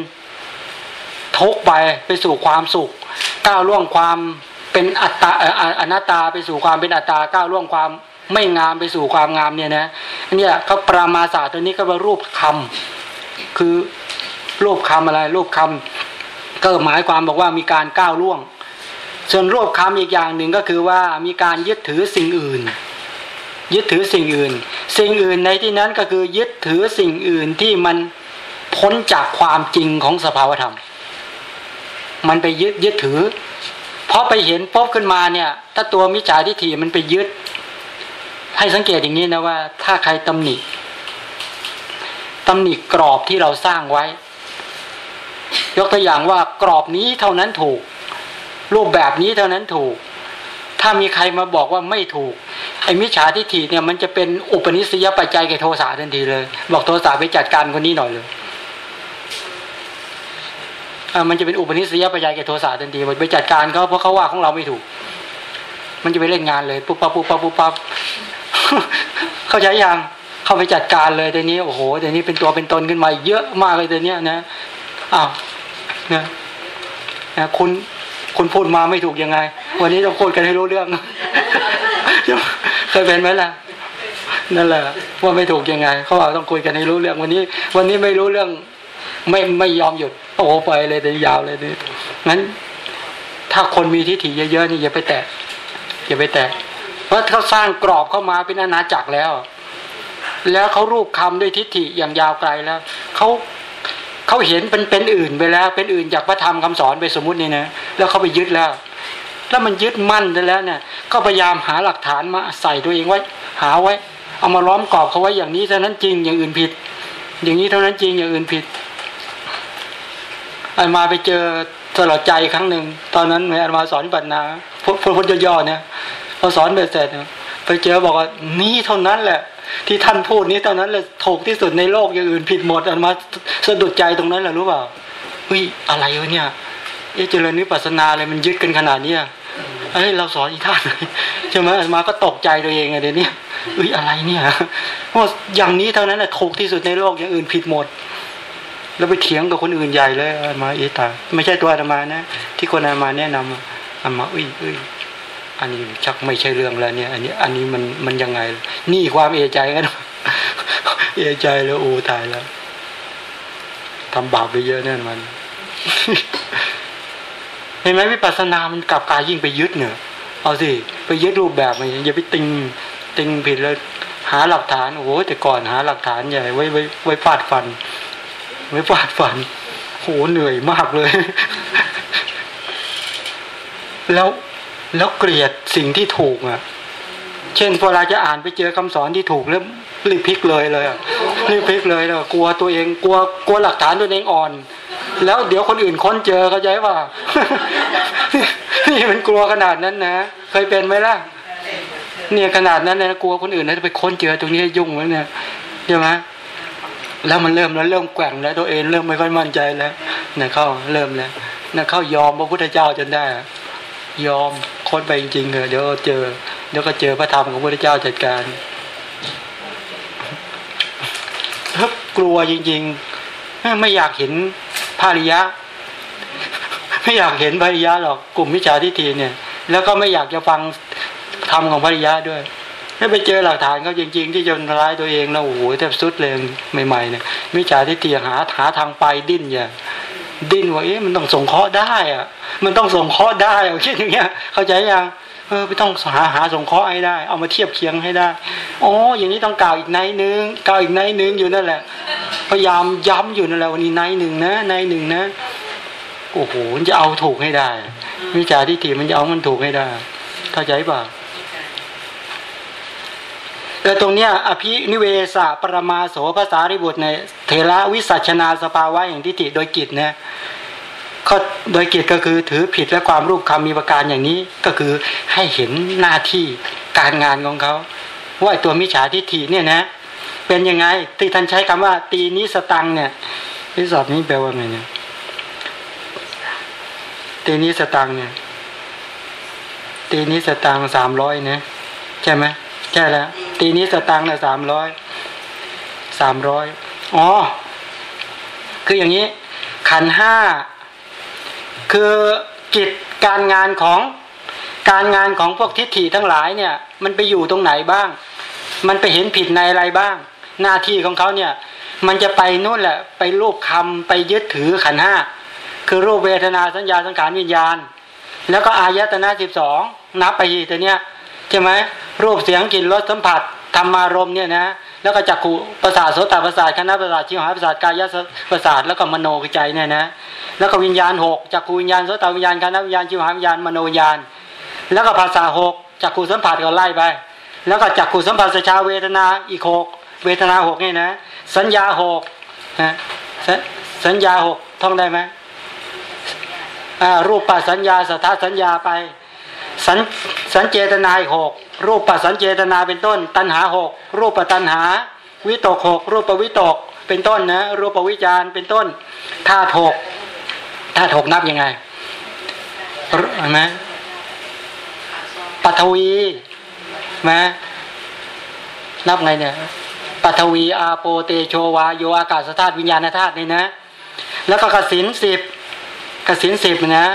ทุกไปไปสู่ความสุขก้าวล่วงความเป็นอัตตาอนัตตาไปสู่ความเป็นอัตตาก้าวล่วงความไม่งามไปสู่ความงามเนี่ยนะเนี่ยเขาปรามาศาสตัวนี้ก็ว่ารูปคำคือ รูปคำอะไรรูปคำก็หมายความบอกว่ามีการก้าวล่วง ส่วนรูปคำอีกอย่างหนึ่งก็คือว่ามีการยึดถือสิ่งอื่น ยึดถือสิ่งอื่น สิ่งอื่นในที่นั้นก็คือยึดถือสิ่งอื่นที่มันพ้นจากความจริงของสภาวธรรม มันไปยึดยึดถือเพราะไปเห็นพบขึ้นมาเนี่ย ถ้าตัวมิจฉาทิฏฐิมันไปยึด ให้สังเกตอย่างนี้นะว่า ถ้าใครตำหนิตำหนิกรอบที่เราสร้างไว้ ยกตัวอย่างว่ากรอบนี้เท่านั้นถูก รูปแบบนี้เท่านั้นถูก ถ้ามีใครมาบอกว่าไม่ถูกไอ้มิจฉาทิฏฐิเนี่ยมันจะเป็นอุปนิสัยปัจจัยแก่โทสะทันทีเลย บอกโทสะไปจัดการคนนี้หน่อยเลยมันจะเป็นอุปนิสัยปัจจัยแก่โทสะทันทีไปจัดการเขาเพราะเขาว่าของเราไม่ถูก มันจะไปเล่นงานเลยปุ๊บปั๊บปุ๊บปั๊บปุ๊บปั๊บเข้าใจยังเข้าไปจัดการเลยแต่นี้โอ้โหแต่นี้เป็นตัวเป็นตนขึ้นมาเยอะมากเลยแต่เนี้นะอ้าว นะนะคุณคุณพูดมาไม่ถูกยังไง วันนี้ต้องพูดกันให้รู้เรื่องเคยเป็นไหมล่ะนั่นแหละว่าไม่ถูกยังไง เขาบอกต้องคุยกันให้รู้เรื่องวันนี้ วันนี้ไม่รู้เรื่องไม่ไม่ยอมหยุดโอ้ไปเลยแต่ยาวเลยนี่งั้น ถ้าคนมีทิฏฐิเยอะๆนี่อย่าไปแตะอย่าไปแตะเพราะเขาสร้างกรอบเข้ามาเป็นอาณาจักรแล้ว แล้วเขารูปคำด้วยทิฏฐิอย่างยาวไกลแล้วเขา เขาเห็นเป็นเป็นอื่นไปแล้ว เป็นอื่นจากพระธรรมคำสอนไปสมมุตินี่นะแล้วเขาไปยึดแล้ว แล้วมันยึดมั่นไปแล้วเนี่ยก็พยายามหาหลักฐานมาใส่ตัวเองไว้ หาไว้ เอามาล้อมกรอบเขาไว้อย่างนี้เท่านั้นจริงอย่างอื่นผิด อย่างนี้เท่านั้นจริงอย่างอื่นผิดอันมาไปเจอตลอดใจครั้งหนึ่งตอนนั้นแม่มาสอนปัญนาพูดพูดย่อๆเนี่ยพอสอนไปเสร็จ ไปเจอบอกว่านี่เท่านั้นแหละ ที่ท่านพูดนี้เท่านั้นแหละถูกที่สุดในโลกอย่างอื่นผิดหมดอันมาสะดุดใจตรงนั้นแหละรู้เปล่าเฮ้ยอะไรวะเนี่ยเอเจริญนิพพานาอะไรมันยึดกันขนาดเนี้ยเอ้ยเราสอนอีท่านใช่ไหมมาก็ตกใจตัวเองไงเดี๋ยวนี้เอ้ยอะไรเนี่ยเพราะอย่างนี้เท่านั้นแหละถูกที่สุดในโลกอย่างอื่นผิดหมด แล้วไปเถียงกับคนอื่นใหญ่เลยมาเอตาไม่ใช่ตัวอาตมานะ ที่คนอาตมาแนะนำอามาอุ้ยอุ้ย อันนี้ชักไม่ใช่เรื่องแล้วเนี่ย อันนี้อันนี้มันมันยังไง นี่ความเอใจกันเอใจแล้วโอ้ตายแล้วทำบาปไปเยอะแน่นมันเห็นไหมวิปัสสนา มันกลับกายยิ่งไปยึดเนี่ยเอาสิไปยึดรูปแบบมันอย่าไปติงติงผิดแล้วหาหลักฐานโอ้โหแต่ก่อนหาหลักฐานใหญ่ไว้ไว้ไว้ฟาดฟัน ไว้ฟาดฟันโหเหนื่อยมากเลย แล้ว แล้วเกลียดสิ่งที่ถูกอะ เช่นพอเราจะอ่านไปเจอคำสอนที่ถูกแล้วรีบพลิกเลยเลยรีบพลิกเลยแล้วกลัวตัวเองกลัวกลัวหลักฐานตัวเองอ่อน แล้วเดี๋ยวคนอื่นค้นเจอเขาใจป่ะนี่มันกลัวขนาดนั้นนะเคยเป็นไหมล่ะ เนี่ยขนาดนั้นนะกลัวคนอื่นนะไปค้นเจอตรงนี้ยุ่งแล้วเนี่ยใช่ไหมแล้วมันเริ่มแล้วเริ่มแกว่งแล้วตัวเองเริ่มไม่ค่อยมั่นใจแล้วเนี่ยเข้าเริ่มแล้วเนี่ยเข้ายอมพระพุทธเจ้าจนได้ ยอม ค้นไปจริงๆเดี๋ยวเจอเดี๋ยวก็เจอพระธรรมของพระเจ้าจัดการถ้ากลัวจริงๆไม่อยากเห็นภาริยะ ไม่อยากเห็นภริยะหรอกกลุ่มมิจฉาทิฏฐิเนี่ย แล้วก็ไม่อยากจะฟังธรรมของภริยะด้วยถ้าไปเจอหลักฐานเขาจริง ๆ ที่จะร้ายตัวเองนะโอ้โหแทบสุดเลยใหม่ๆเนี่ยมิจฉาทิฏฐิหาหาทางไปดิ้นอย่าง ดิ้นว่าเอ๊ะมันต้องส่งเคราะห์ได้อะมันต้องส่งเคราะห์ได้คิดอย่างเงี้ย เข้าใจยังเออไม่ต้องหาหาส่งเคราะห์ให้ได้ เอามาเทียบเคียงให้ได้อ๋ออย่างนี้ต้องกล่าวอีกในนึงกล่าวอีกในนึงอยู่นั่นแหละ พยายามย้ำอยู่นั่นแหละวันนี้ในหนึ่งนะในหนึ่งนะโอ้โหมันจะเอาถูกให้ได้วิจาทิฏฐิมันจะเอามันถูกให้ได้ เข้าใจป่ะ แต่ตรงเนี้ยอภินิเวศปรมาโสภาษาริบุตรในเทระวิสัชนาสภาวะอย่างทิฏฐิโดยกิจเนี่ยก็โดยกิจก็คือถือผิดและความรูปคำมีประการอย่างนี้ก็คือให้เห็นหน้าที่การงานของเขาว่าตัวมิจฉาทิฏฐิเนี่ยนะเป็นยังไงที่ท่านใช้คำว่า ตีนิสตังเนี่ยที่สอบนี้แปลว่าไงเนี่ยตีนิสตังเนี่ยตีนิสตังสามร้อยเนี่ยใช่ไหมใช่แล้ว ตีนิสตังเนี่ยสามร้อยสามร้อยอ๋อ คืออย่างนี้ ขันห้าคือกิจการงานของการงานของพวกทิฏฐิทั้งหลายเนี่ย มันไปอยู่ตรงไหนบ้าง มันไปเห็นผิดในอะไรบ้าง หน้าที่ของเขาเนี่ย มันจะไปนู่นแหละ ไปรูปคำไปยึดถือขันห้าคือรูปเวทนาสัญญาสังขารวิญญาณ แล้วก็อายตนะสิบสองนับไปอีกตัวเนี้ย ใช่ไหมรูปเสียงกลิ่นรสสัมผัสธรรมารมเนี่ยนะแล้วก็จักขุประสาทโสตประสาทคณะประสาทชิวหาประสาทกายประสาทแล้วก็มโนกใจเนี่ยนะแล้วก็วิญญาณหกจักขูวิญญาณโสตวิญญาณคณะวิญญาณชิวหาวิญญาณมโนวิญญาณ แล้วก็ภาษาหกจักขูสัมผัสก็ไล่ไป แล้วก็จักขูสัมผัสสชาเวทนาอีกหกเวทนาหกเนี่ยนะสัญญาหกนะสัญญาหกท่องได้ไหมรูปปัสัญญาสัทธาสัญญาไป สัญสัญเจตนาหกรูปปัสัญเจตนาเป็นต้น ตัณหาหกรูปปัตัณหา วิตกหกรูปปวิตกเป็นต้นนะรูปปวิจารเป็นต้นธาตุหกธาตุหกนับยังไงเห็นไหมปัทวีไหมนับไงเนี่ยปัทวีอาโปเตโชวาโยอากาศธาตุวิญญาณธาตุนี่นะ แล้วก็กสินสิบกสินสิบนะ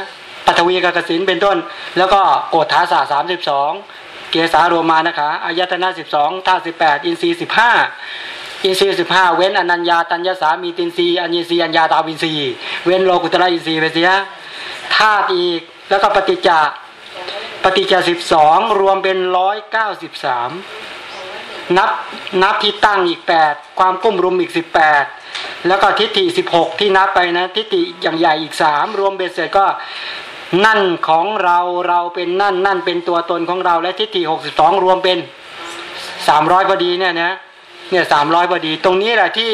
ปัทวีกกสินเป็นต้น แล้วก็โกฏฐาสาสามสิบสองเกสาโรมานะคะอายตนะสิบสองธาตุสิบแปดอินทรีย์สิบห้าอินทรีย์สิบห้าเว้นอนัญญาตัญญาสามีตินทรีย์อัญญซีอัญญาตาวินทรีย์เว้นโลกุตระอินทรีย์ไปเสียธาตุอีกแล้วก็ปฏิจจปฏิจจสิบสองรวมเป็นร้อยเก้าสิบสามนับนับที่ตั้งอีกแปดความก้มรุมอีกสิบแปดแล้วก็ทิฏฐิสิบหกที่นับไปนะทิฏฐิอย่างใหญ่อีกสามรวมเบ็ดเสร็จก็ นั่นของเราเราเป็นนั่น นั่นเป็นตัวตนของเราและทิฏฐิหกสิบสองรวมเป็นสามร้อยพอดีเนี่ยนะเนี่ยสามร้อยพอดี ตรงนี้แหละที่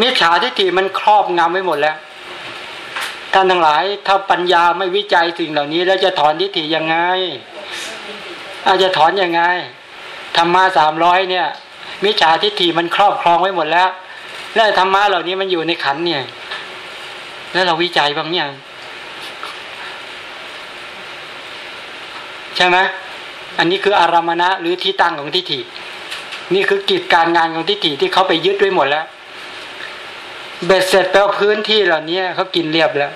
มิจฉาทิฏฐิมันครอบงำไว้หมดแล้วท่านทั้งหลาย ถ้าปัญญาไม่วิจัยสิ่งเหล่านี้ แล้วจะถอนทิฏฐิยังไง อาจจะถอนยังไงธรรมะสามร้อยเนี่ยมิจฉาทิฏฐิมันครอบครองไว้หมดแล้ว แล้วธรรมะเหล่านี้มันอยู่ในขันเนี่ย แล้วเราวิจัยบ้างเนี่ย ใช่ไหมอันนี้คืออารามณะหรือที่ตั้งของทิฏฐิ นี่คือกิจการงานของทิฏฐิที่เขาไปยึดไว้หมดแล้ว เบ็ดเสร็จแปลพื้นที่เหล่านี้เขากินเรียบแล้ว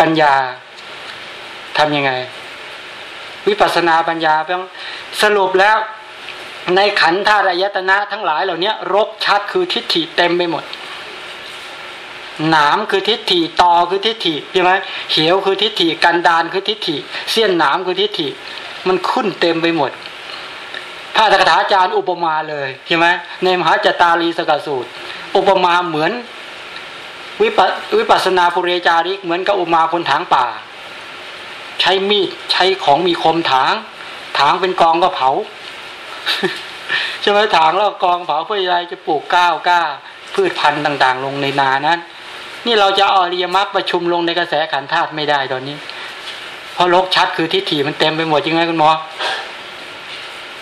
ปัญญาทํำยังไง วิปัสนาปัญญาต้องสรุปแล้วในขันธาตุอายตนะทั้งหลายเหล่านี้รกชัดคือทิฏฐิเต็มไปหมด หนามคือทิฏฐิตอคือทิฏฐิใช่ไหมเขียวคือทิฏฐิกันดานคือทิฏฐิ เสี้ยนหนามคือทิฏฐิ มันขึ้นเต็มไปหมดพระตถาจารย์อุปมาเลยใช่ไหมในมหาจตารีสกสูตร อุปมาเหมือนวิปวิปัสนาปุเรจาริกเหมือนกับอุปมาคนถางป่า ใช้มีดใช้ของมีคมถาง ถางเป็นกองก็เผาใช่ไหมถางแล้วกองเผาเพื่ออะไรจะปลูกก้าวก้าพืชพันธุ์ต่าง ๆ ลงในนานั้น นี่เราจะอริยมรรคประชุมลงในกระแสขันธาตุไม่ได้ตอนนี้ เพราะโลกชัดคือทิฏฐิมันเต็มไปหมดจริงไหมคุณหมอ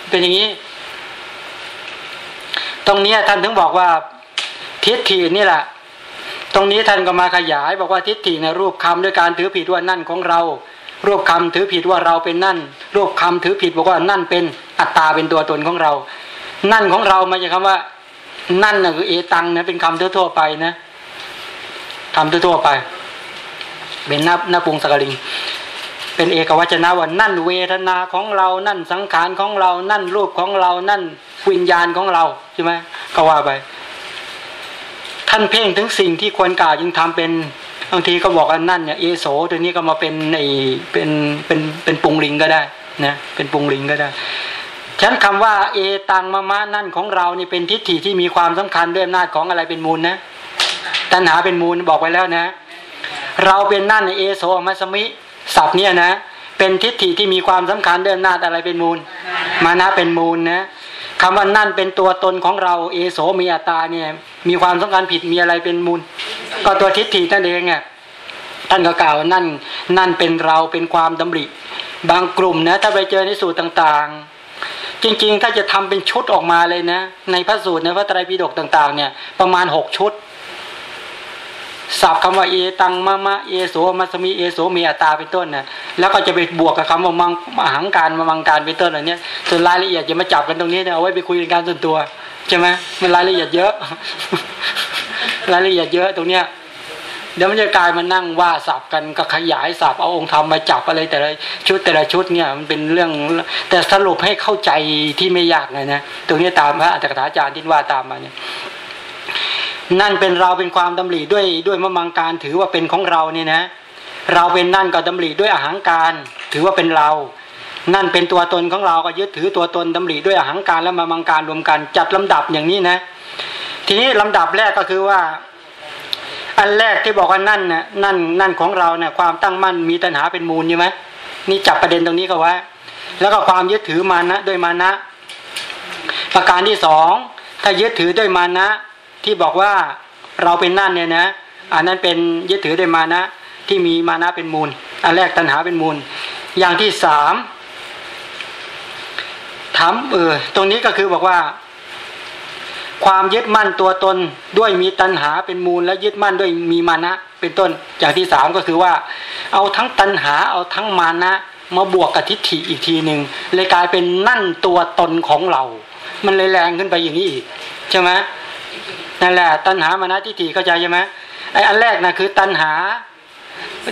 เป็นอย่างนี้ ตรงนี้ท่านถึงบอกว่าทิฏฐินี่แหละ ตรงนี้ท่านก็มาขยาย บอกว่าทิฏฐิในรูปคำด้วยการถือผิดว่านั่นของเรา รูปคำถือผิดว่าเราเป็นนั่น รูปคำถือผิดบอกว่านั่นเป็นอัตตาเป็นตัวตนของเรา นั่นของเรามาจากคำว่า นั่นนะคือเอตังนะเป็นคำทั่วๆไปนะ คำทั่วๆไป เป็นนับนับปรุงสกลิง เป็นเอกวัจนะว่านั่นเวทนาของเรา นั่นสังขารของเรา นั่นรูปของเรา นั่นวิญญาณของเราใช่ไหมก็ว่าไป ท่านเพ่งถึงสิ่งที่ควรกล่าวจึงทำเป็นบางทีก็บอกว่านั่นเนี่ยเอโสตัวนี้ก็มาเป็นในเป็นเป็นเป็นปุงลิงก็ได้นะเป็นปุงลิงก็ได้ฉะนั้นคำว่าเอตังมะมะนั่นของเรานี่เป็นทิฏฐิที่มีความสำคัญด้วยอำนาจของอะไรเป็นมูลนะ ตัณหาเป็นมูลบอกไว้แล้วนะ เราเป็นนั่นเอโสมัสมิศัพท์เนี่ยนะ เป็นทิฏฐิที่มีความสำคัญเด้วยอำนาอะไรเป็นมูล มานะเป็นมูลนะคำว่านั่นเป็นตัวตนของเราเอโสมีอัตตาเนี่ย มีความสำคัญผิดมีอะไรเป็นมูล ก็ตัวทิฏฐินั่นเองอะท่านก็กล่าวนั่นนั่นเป็นเราเป็นความดำริบางกลุ่มนะถ้าไปเจอในสูตรต่างๆ จริงๆ ถ้าจะทำเป็นชุดออกมาเลยนะ ในพระสูตรในพระไตรปิฎกต่าง ๆ เนี่ย ประมาณหกชุด สับคำว่าเอตังมะมะเอโสมัสมีเอโสมีอัตตาเป็นต้นนะแล้วก็จะไปบวกกับคำว่ามังมหังการมมังการเป็นต้นอะไรเนี้ยส่วนรายละเอียดจะมาจับกันตรงนี้เนี่ยเอาไว้ไปคุยกันการส่วนตัวใช่ไหมมันรายละเอียดเยอะ รายละเอียดเยอะตรงเนี้ยเดี๋ยวมันจะกลายมานั่งว่าสับกันก็ขยายสับเอาองค์ธรรมมาจับอะไรแต่ละชุดแต่ละชุดเนี่ยมันเป็นเรื่องแต่สรุปให้เข้าใจที่ไม่ยากเลยนะตรงนี้ตามพระอัตถกถาจารย์ที่ว่าตามมาเนี่ย นั่นเป็นเราเป็นความดำริด้วยด้วยมมังการถือว่าเป็นของเราเนี่ยนะ เราเป็นนั่นก็ดำริด้วยอาหางการ ถือว่าเป็นเรา นั่นเป็นตัวตนของเราก็ยึดถือตัวตนดำริด้วยอาหางการและมมังการรวมกัน จัดลำดับอย่างนี้นะ ทีนี้ลำดับแรกก็คือว่า อันแรกที่บอกว่านั่นนะนั่นนั่นของเราเนะี่ยความตั้งมั่นมีตัณหาเป็นมูลใช่ไหมนี่จับประเด็นตรงนี้ก็ไว้แล้วก็ความยึดถือมานะด้วยมานะ ประการที่สองถ้ายึดถือด้วยมานะ ที่บอกว่าเราเป็นนั่นเนี่ยนะอันนั้นเป็นยึดถือด้วยมานะที่มีมานะเป็นมูล อันแรกตัณหาเป็นมูล อย่างที่สามถามเออตรงนี้ก็คือบอกว่า ความยึดมั่นตัวตนด้วยมีตัณหาเป็นมูล และยึดมั่นด้วยมีมานะ เป็นต้น อย่างที่สามก็คือว่า เอาทั้งตัณหาเอาทั้งมานะมาบวกกับทิฏฐิอีกทีหนึ่งเลยกลายเป็นนั่นตัวตนของเรา มันเลยแรงขึ้นไปอย่างนี้อีกใช่ไหม นั่นแหละ ตัณหามานะทิฏฐิเข้าใจใช่ไหมไอ้อันแรกนะคือตัณหา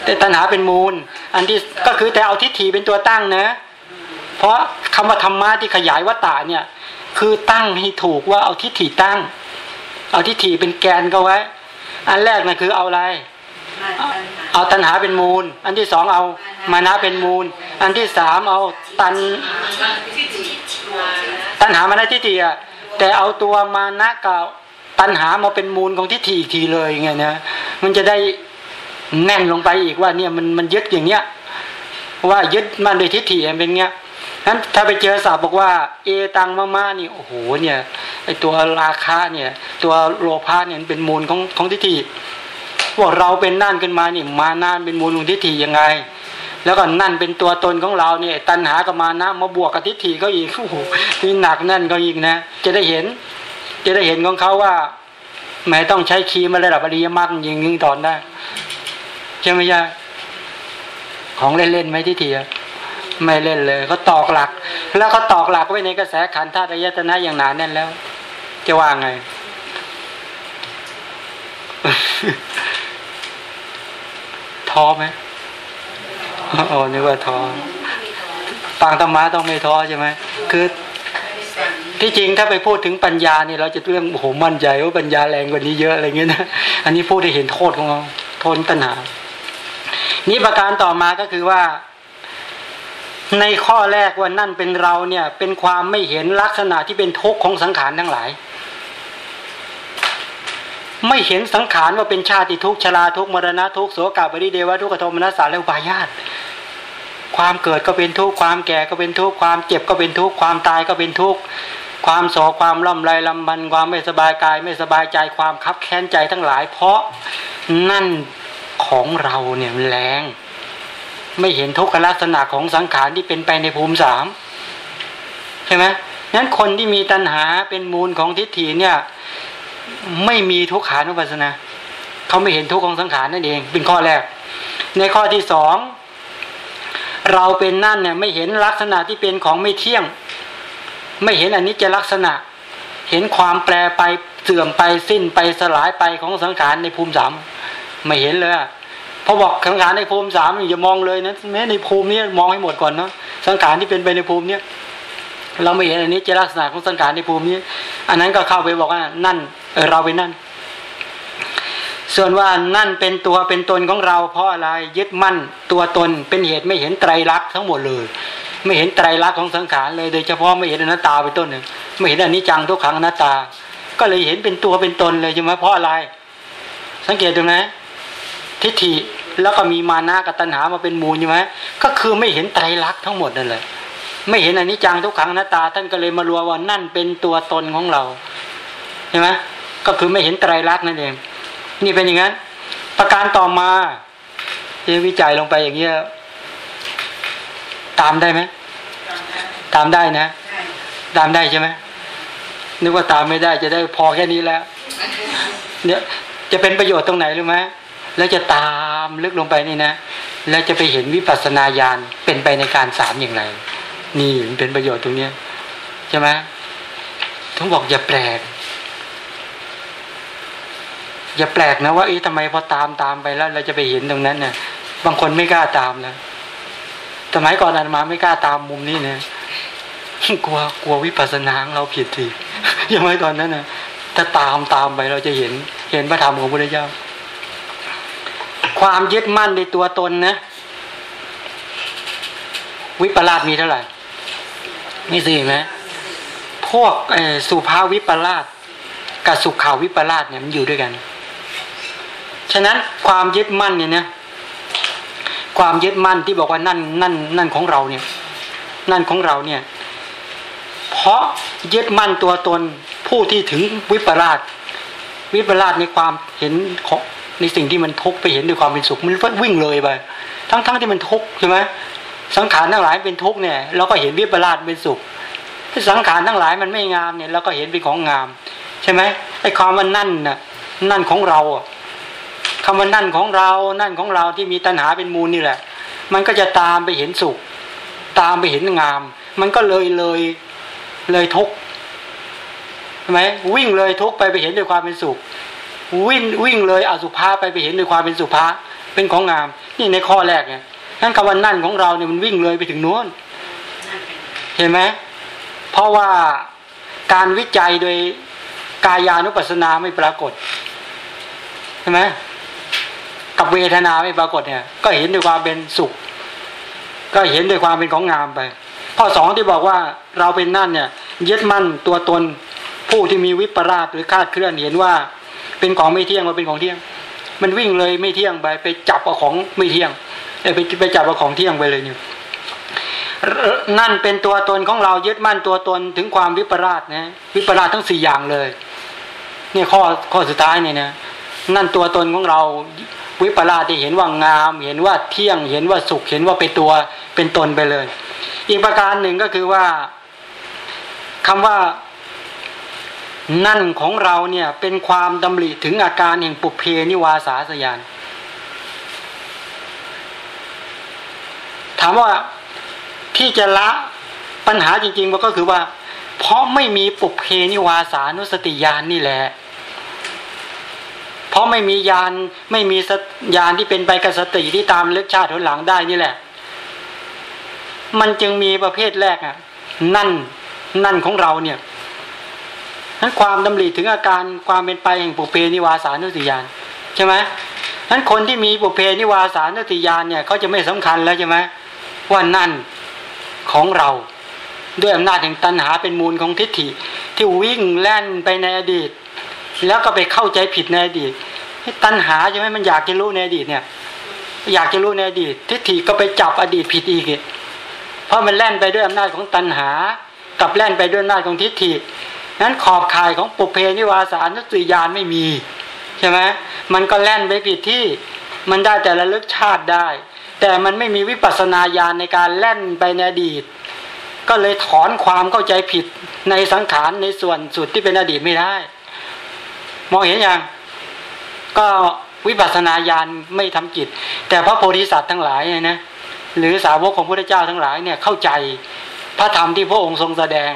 แต่ตัณหาเป็นมูล อันที่ก็คือแต่เอาทิฏฐิเป็นตัวตั้งนะ เพราะคำว่าธรรมะที่ขยายวัตตาเนี่ย คือตั้งให้ถูกว่าเอาทิฏฐิตั้ง เอาทิฏฐิเป็นแกนก็ไว้ อันแรกนะคือเอาอะไร เอาตัณหาเป็นมูล อันที่สองเอามานะเป็นมูล อันที่สามเอาตันตัณหามานะทิฏฐิอะแต่เอาตัวมานะกับ ตัณหามาเป็นมูลของทิฏฐิอีกทีเลยไงนะมันจะได้แน่นลงไปอีกว่าเนี่ยมันมันยึดอย่างเนี้ย ว่ายึดมันโดยทิฏฐิเป็นเงี้ยนั้นถ้าไปเจอสาบบอกว่า เอตังมามานี่โอ้โหเนี่ยไอตัวราคาเนี่ย ตัวโลภะเนี่ยเป็นมูลของของทิฏฐิว่าเราเป็นนั่นขึ้นมานี่มานานเป็นมูลของทิฏฐิยังไง แล้วก็นั่นเป็นตัวตนของเราเนี่ยตัณหากับมานะมาบวกกับทิฏฐิก็อีกโอ้โหนี่หนักนั่นก็อีกนะ จะได้เห็น จะได้เห็นของเขาว่าแม้ต้องใช้คีมาระดับอริยมรรคยิงยิงตอนได้ใช่ไหมใช่ของเล่นๆไหมทิฏฐิไม่เล่นเลยเขาตอกหลัก แล้วเขาตอกหลักไว้ในกระแสขันธาตุยตนะอย่างหนาแน่นแล้ว จะว่าไง ท้อไหมโอ้นึกว่าท้อฟังธรรมะต้องไม่ท้อใช่ไหมคือ ที่จริงถ้าไปพูดถึงปัญญาเนี่ยเราจะเรื่องโอ้โหมั่นใจว่าปัญญาแรงกว่านี้เยอะอะไรเงี้ยนะอันนี้พูดให้เห็นโทษของเราโทษตัณหา นี่ประการต่อมาก็คือว่า ในข้อแรกว่านั่นเป็นเราเนี่ย เป็นความไม่เห็นลักษณะที่เป็นทุกข์ของสังขารทั้งหลาย ไม่เห็นสังขารว่าเป็นชาติทุกข์ชราทุกข์มรณะทุกข์โสกาบริเดวะทุกขโทมนัสสารและอุปายาตความเกิดก็เป็นทุกข์ความแก่ก็เป็นทุกข์ความเจ็บก็เป็นทุกข์ความตายก็เป็นทุกข์ ความโศกความล่ำไรลำบันความไม่สบายกาย ไม่สบายใจความคับแค้นใจทั้งหลาย เพราะนั่นของเราเนี่ยแรง ไม่เห็นทุกขลักษณะของสังขารที่เป็นไปในภูมิสามใช่ไหมนั้นคนที่มีตัณหาเป็นมูลของทิฏฐิเนี่ย ไม่มีทุกขานุปัสสนาเขาไม่เห็นทุกข์ของสังขารนั่นเอง เป็นข้อแรก ในข้อที่สองเราเป็นนั่นเนี่ยไม่เห็นลักษณะที่เป็นของไม่เที่ยง ไม่เห็นอันนี้จะลักษณะ เห็นความแปรไปเสื่อมไปสิ้นไปสลายไปของสังขารในภูมิสามไม่เห็นเลยพอบอกสังขารในภูมิสามอย่ามองเลยนะแม้ในภูมินี้มองให้หมดก่อนเนาะสังขารที่เป็นไปในภูมิเนี้ยเราไม่เห็นอันนี้จะลักษณะของสังขารในภูมินี้ อันนั้นก็เข้าไปบอกว่านั่นเออเราเป็นนั่น ส่วนว่านั่นเป็นตัวเป็นตนของเรา เพราะอะไรยึดมั่นตัวตนเป็นเหตุไม่เห็นไตรลักษณ์ทั้งหมดเลยไม่เห็นไตรลักษณ์ของสังขารเลยโดยเฉพาะไม่เห็นอนัตตาเป็นต้นหนึ่งไม่เห็นอนิจจังทุกขังอนัตตา ก็เลยเห็นเป็นตัวเป็นตนเลยใช่ไหมเพราะอะไร สังเกตดูนะทิฏฐิแล้วก็มีมานะกับตัณหามาเป็นมูลใช่ไหมก็คือไม่เห็นไตรลักษณ์ทั้งหมดนั่นแหละไม่เห็นอนิจจังทุกขังอนัตตา ท่านก็เลยมารวมว่านั่นเป็นตัวตนของเราใช่ไหมก็คือไม่เห็นไตรลักษณ์นั่นเองนี่เป็นอย่างนั้น ประการต่อมาที่วิจัยลงไปอย่างเงี้ย ตามได้ไหมตามได้นะ ตามได้ใช่ไหมนึกว่าตามไม่ได้จะได้พอแค่นี้แล้วเนี่ยจะเป็นประโยชน์ตรงไหนรู้ไหมแล้วจะตามลึกลงไปนี่นะแล้วจะไปเห็นวิปัสสนาญาณเป็นไปในการสามอย่างไร นี่เป็นประโยชน์ตรงเนี้ยใช่ไหมทุกบอกอย่าแปลก อย่าแปลกนะว่าเอ๊ะทำไมพอตามตามไปแล้ว เราจะไปเห็นตรงนั้นเนี่ยบางคนไม่กล้าตามนะ สมัยก่อนอาตมาไม่กล้าตามมุมนี้เนี่ยกลัวกลัววิปัสสนาเราผิดทียังไม่ตอนนั้นนะถ้าตามตามไปเราจะเห็น เห็นพระธรรมของพระพุทธเจ้า ความยึดมั่นในตัวตนนะ วิปลาสมีเท่าไหร่มีสี่ไหมพวกสุภาวิปลาสกับสุขาวิปลาสเนี่ยมันอยู่ด้วยกัน ฉะนั้นความยึดมั่นเนี่ยนะ ความยึดมั่นที่บอกว่านั่นนั่นนั่นของเราเนี่ย นั่นของเราเนี่ย เพราะยึดมั่นตัวตนผู้ที่ถึงวิปลาสวิปลาสในความเห็นของในสิ่งที่มันทุกข์ไปเห็นด้วยความเป็นสุขมันวิ่งเลยไปทั้งๆทที่มันทุกข์ใช่ไหมสังขารทั้งหลายเป็นทุกข์เนี่ยเราก็เห็นวิปลาสเป็นสุขที่สังขารทั้งหลายมันไม่งามเนี่ยเราก็เห็นเป็นของงาม ใช่ไหมไอ้ความว่านั่นน่ะนั่นของเรา คำว่านั่นของเรา นั่นของเราที่มีตัณหาเป็นมูลนี่แหละ มันก็จะตามไปเห็นสุข ตามไปเห็นงาม มันก็เลยเลยเลยทุกใช่ไหมวิ่งเลยทุกไปไปเห็นด้วยความเป็นสุข วิ่งวิ่งเลยอสุภะไปไปเห็นด้วยความเป็นสุภะเป็นของงาม นี่ในข้อแรกไงนั่นคำว่านั่นของเราเนี่ยมันวิ่งเลยไปถึงโน้นเห็นไหมเพราะว่าการวิจัยโดยกายานุปัสสนาไม่ปรากฏใช่ไหม กับเวทนาไม่ปรากฏเนี่ย ก็เห็นด้วยความเป็นสุข ก็เห็นด้วยความเป็นของงามไป ข้อสองที่บอกว่าเราเป็นนั่นเนี่ยยึดมั่นตัวตนผู้ที่มีวิปราชหรือคาดเคลื่อนเห็นว่า เป็นของไม่เที่ยงมาเป็นของเที่ยง มันวิ่งเลยไม่เที่ยงไป ไปจับเอาของไม่เที่ยงไปไปจับเอาของเที่ยงไปเลยเนี่ยนั่นเป็นตัวตนของเรายึดมั่นตัวตนถึงความวิปราชนะวิปราชทั้งสี่อย่างเลยเนี่ยข้อข้อสุดท้ายเนี่ยนะนั่นตัวตนของเรา วิปลาสที่เห็นว่างาม เห็นว่าเที่ยง เห็นว่าสุข เห็นว่าเป็นตัวเป็นตนไปเลย อีกประการหนึ่งก็คือว่าคำว่านั่นของเราเนี่ยเป็นความดำริถึงอาการแห่งปุเพนิวาสาสยาน ถามว่าที่จะละปัญหาจริงๆมันก็คือว่า เพราะไม่มีปุเพนิวาสานุสติญาณนนี่แหละ เพราะไม่มียานไม่มียานที่เป็นไปกับสติที่ตามเลือกชาติหนหลังได้นี่แหละ มันจึงมีประเภทแรกอะ นั่นนั่นของเราเนี่ยนั้นความดำริถึงอาการความเป็นไปแห่งปุเพนิวาสานุติยานใช่ไหมนั้นคนที่มีปุเพนิวาสานุติยานเนี่ยเขาจะไม่สำคัญแล้วใช่ไหมว่านั่นของเราด้วยอำนาจแห่งตัณหาเป็นมูลของทิฏฐิ ที่วิ่งแล่นไปในอดีต แล้วก็ไปเข้าใจผิดในอดีตตัณหาใช่ไหมมันอยากจะรู้ในอดีตเนี่ย อยากจะรู้ในอดีต ทิฏฐิก็ไปจับอดีตผิดอีกเพราะมันแล่นไปด้วยอำนาจของตัณหา กับแล่นไปด้วยอำนาจของทิฏฐินั้นขอบข่ายของปุเพนิวาสานุสติยานไม่มีใช่ไหมมันก็แล่นไปผิดที่มันได้แต่ระลึกชาติได้ แต่มันไม่มีวิปัสสนาญาณในการแล่นไปในอดีต ก็เลยถอนความเข้าใจผิดในสังขารในส่วนสุดที่เป็นอดีตไม่ได้ มองเห็นยังก็วิปัสสนาญาณไม่ทำกิจแต่พระโพธิสัตว์ทั้งหลายเนี่ยนะหรือสาวกของพระเจ้าทั้งหลายเนี่ยเข้าใจพระธรรมที่พระองค์ทรงแสดง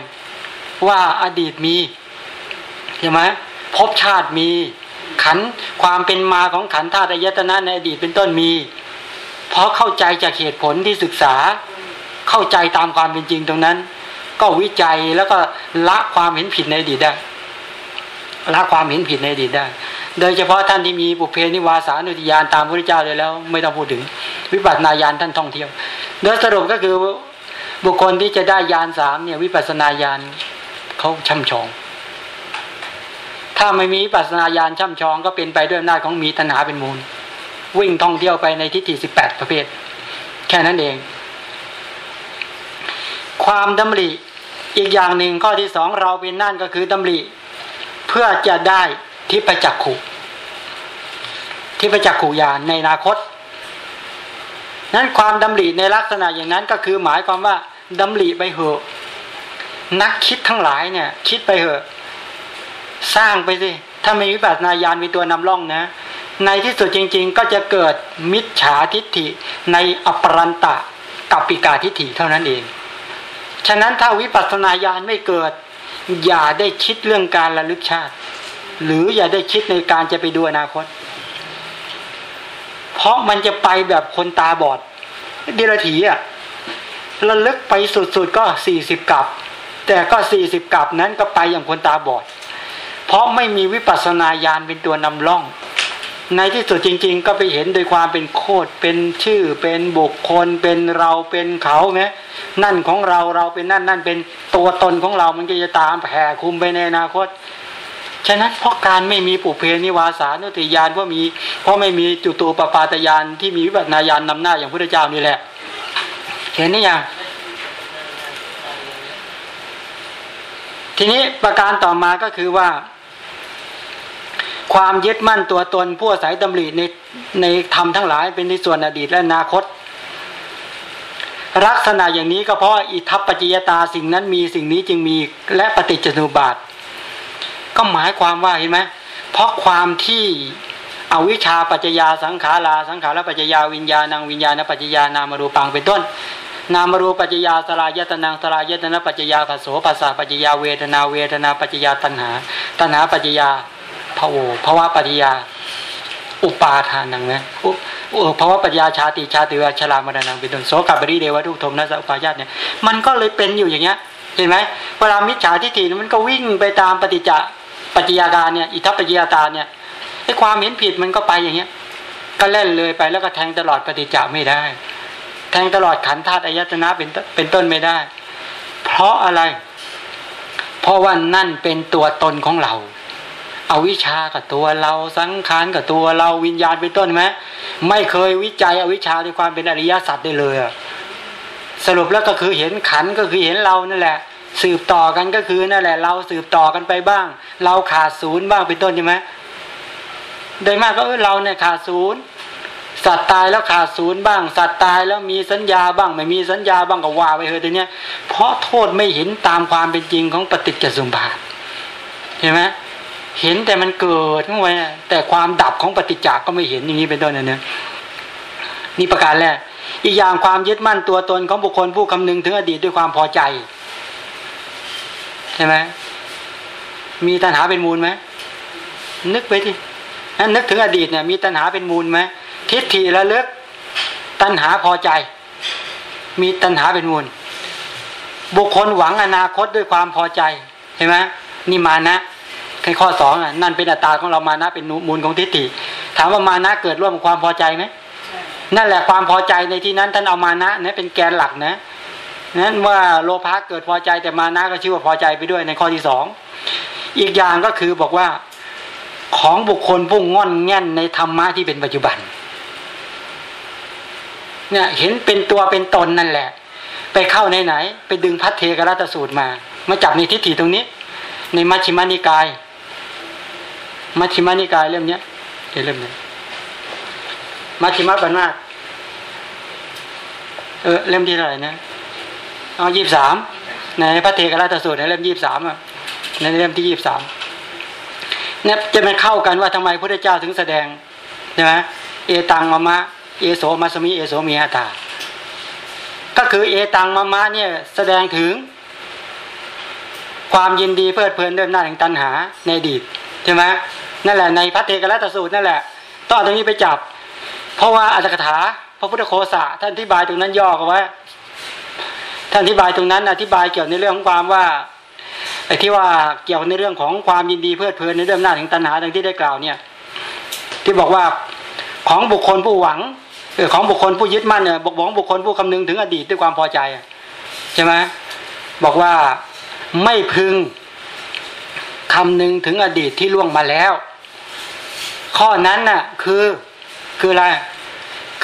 ว่าอดีตมีใช่ไหมภพชาติมีขันความเป็นมาของขันธาตุยตนะในอดีตเป็นต้นมี เพราะเข้าใจจากเหตุผลที่ศึกษาเข้าใจตามความเป็นจริงตรงนั้น ก็วิจัยแล้วก็ละความเห็นผิดในอดีตได้ ละความเห็นผิดในอดีตได้ โดยเฉพาะท่านที่มีปุเพนิวาสานุติยานตามพระเจ้าเลยแล้ว ไม่ต้องพูดถึง วิปัสนาญาณท่านท่องเที่ยว โดยสรุปก็คือบุคคลที่จะได้ญาณสามเนี่ยวิปัสนาญาณเขาช่ำชอง ถ้าไม่มีวิปัสนาญาณช่ำชองก็เป็นไปด้วยอำนาจของมีตัณหาเป็นมูล วิ่งท่องเที่ยวไปในทิฏฐิสิบแปดประเภท แค่นั้นเอง ความดำริอีกอย่างหนึ่งข้อที่สองเราเป็นนั่นก็คือดำริ เพื่อจะได้ทิพจักขุทิพจักขุญาณในอนาคต นั้นความดำริในลักษณะอย่างนั้นก็คือหมายความว่าดำริไปเหอะ นักคิดทั้งหลายเนี่ย คิดไปเหอะ สร้างไปสิถ้าไม่มีปัสสนาญาณมีตัวนำร่องนะ ในที่สุดจริง ๆ ก็จะเกิดมิจฉาทิฏฐิในอปรันตะกับปิกาทิฏฐิเท่านั้นเอง ฉะนั้นถ้าวิปัสสนาญาณไม่เกิด อย่าได้คิดเรื่องการระลึกชาติ หรืออย่าได้คิดในการจะไปดูอนาคต เพราะมันจะไปแบบคนตาบอดเดรถีอะระลึกไปสุดๆก็สี่สิบกับแต่ก็สี่สิบกับนั้นก็ไปอย่างคนตาบอด เพราะไม่มีวิปัสสนาญาณเป็นตัวนำล่อง ในที่สุดจริง ๆ ก็ไปเห็นโดยความเป็นโคดเป็นชื่อเป็นบุคคล เป็นเราเป็นเขาไหมนั่นของเราเราเป็นนั่นนั่นเป็นตัวตนของเรามันก็จะตามแผ่คุมไปในอนาคตฉะนั้นเพราะการไม่มีปุเพนิวาสานุติยานเพราะมี เพราะไม่มีจุตูปปาตยานที่มีวิปัสนาญาณนำหน้าอย่างพระเจ้านี่แหละ เห็นนี่ยังทีนี้ประการต่อมาก็คือว่า ความยึดมั่นตัวตนผู้อาศัยดำริในในธรรมทั้งหลายเป็นในส่วนอดีตและอนาคต ลักษณะอย่างนี้ก็เพราะอิทัปปัจจยตาสิ่งนั้นมีสิ่งนี้จึงมีและปฏิจจสมุปบาท ก็หมายความว่าเห็นไหมเพราะความที่อวิชชาปัจจยาสังขาราสังขารปัจจยาวิญญาณังวิญญาณปัจจยานามรูปังเป็นต้น นามรูปัจจยาสลายตนังสลายตนะปัจจยาภโสภาษาปัจจยาเวทนาเวทนาปัจจยาตัณหาตัณหาปัจจยา พระโอภาวะปฏิยา อุปาทานังนะภาวะปัญญาชาติชาติวชรามรณังเป็นต้นโสกับบริเดวทุกทมนะสัพพายาตเนี่ยมันก็เลยเป็นอยู่อย่างเงี้ยเห็นไหมเวลามิจฉาทิฏฐิมันก็วิ่งไปตามปฏิจจปัจจยาการเนี่ยอิทัปปัจจยาตาเนี่ยไอ้ความเห็นผิดมันก็ไปอย่างเงี้ย ก็เล่นเลยไปแล้วก็แทงตลอดปฏิจจไม่ได้ แทงตลอดขันธาตุอายตนะเป็นเป็นต้นไม่ได้ เพราะอะไร เพราะว่านั่นเป็นตัวตนของเรา เอาวิชากับตัวเราสังขารกับตัวเราวิญญาณเป็นต้นไหมไม่เคยวิจัยอวิชาในความเป็นอริยสัจได้เลยสรุปแล้วก็คือเห็นขันก็คือเห็นเรานั่นแหละ สืบต่อกันก็คือนั่นแหละ เราสืบต่อกันไปบ้าง เราขาดศูนย์บ้างเป็นต้นใช่ไหมโดยมากก็เราเนี่ยขาดศูนย์สัตว์ตายแล้วขาดศูนย์บ้าง สัตว์ตายแล้วมีสัญญาบ้าง ไม่มีสัญญาบ้างก็ว่าไปเถอะทีเนี้ยเพราะโทษไม่เห็นตามความเป็นจริงของปฏิจจสมบัติเห็นไหม เห็นแต่มันเกิดทั้งวันแต่ความดับของปฏิจจาก็ไม่เห็นอย่างนี้เป็นต้นนะเนี่ยนี่ประการแรกอีกอย่างความยึดมั่นตัวตนของบุคคลผู้คำนึงถึงอดีตด้วยความพอใจใช่ไหมมีตัณหาเป็นมูลไหมนึกไปที่นั้นนึกถึงอดีตเนี่ย มีตัณหาเป็นมูลไหมทิฏฐิระลึก ตัณหาพอใจ มีตัณหาเป็นมูล บุคคลหวังอนาคตด้วยความพอใจเห็นไหมนี่มานะ ในข้อสองนั่นเป็นอัตตาของเรามานะเป็นมูลของทิฏฐิถามว่ามานะเกิดร่วมความพอใจไหมนั่นแหละความพอใจในที่นั้นท่านเอามานะนะเป็นแกนหลักนะนั้นว่าโลภะเกิดพอใจแต่มานะก็ชื่อว่าพอใจไปด้วยในข้อที่สองอีกอย่างก็คือบอกว่าของบุคคลผู้ง่อนแง่นในธรรมะที่เป็นปัจจุบัน เนี่ยเห็นเป็นตัวเป็นตนนั่นแหละ ไปเข้าในไหน ไปดึงพัทเทกรัตสูตรมา มาจับในทิฏฐิตรงนี้ ในมัชฌิมานิกาย มัชฌิมานิกายเล่มเนี้ยเล่มนี้มัชฌิมาปัญมาเออเล่มที่เท่าไหร่นะเอายี่สามในพระเทกราชสูตรในเล่มยี่สามอะในเล่มที่ยี่สามเนี่ยจะมาเข้ากันว่าทำไมพระเจ้าถึงแสดงใช่ไหมเอตังมะมะ เอโสมาสมิเอโสมีหาตาก็คือเอตังมะมะเนี่ยแสดงถึง ความยินดีเพลิดเพลินด้วยหน้าแห่งตัณหาในอดีต ใช่ไหมนั่นแหละในพระเทกราชสูตรนั่นแหละต้องเอาตรงนี้ไปจับ เพราะว่าอัตถกถาพระพุทธโคสะท่านอธิบายตรงนั้นย่อกันไว้ท่านอธิบายตรงนั้นอธิบายเกี่ยวในเรื่องของความว่าไอ้ที่ว่าเกี่ยวในเรื่องของความยินดีเพลิดเพลินในเรื่องหน้าถึงตัณหาดังที่ได้กล่าวเนี่ย ที่บอกว่าของบุคคลผู้หวังเออของบุคคลผู้ยึดมั่นเนี่ยบอกของบุคคลผู้คำนึงถึงอดีตด้วยความพอใจใช่ไหมบอกว่าไม่พึง คำหนึ่งถึงอดีตที่ล่วงมาแล้ว ข้อนั้นน่ะคือคืออะไร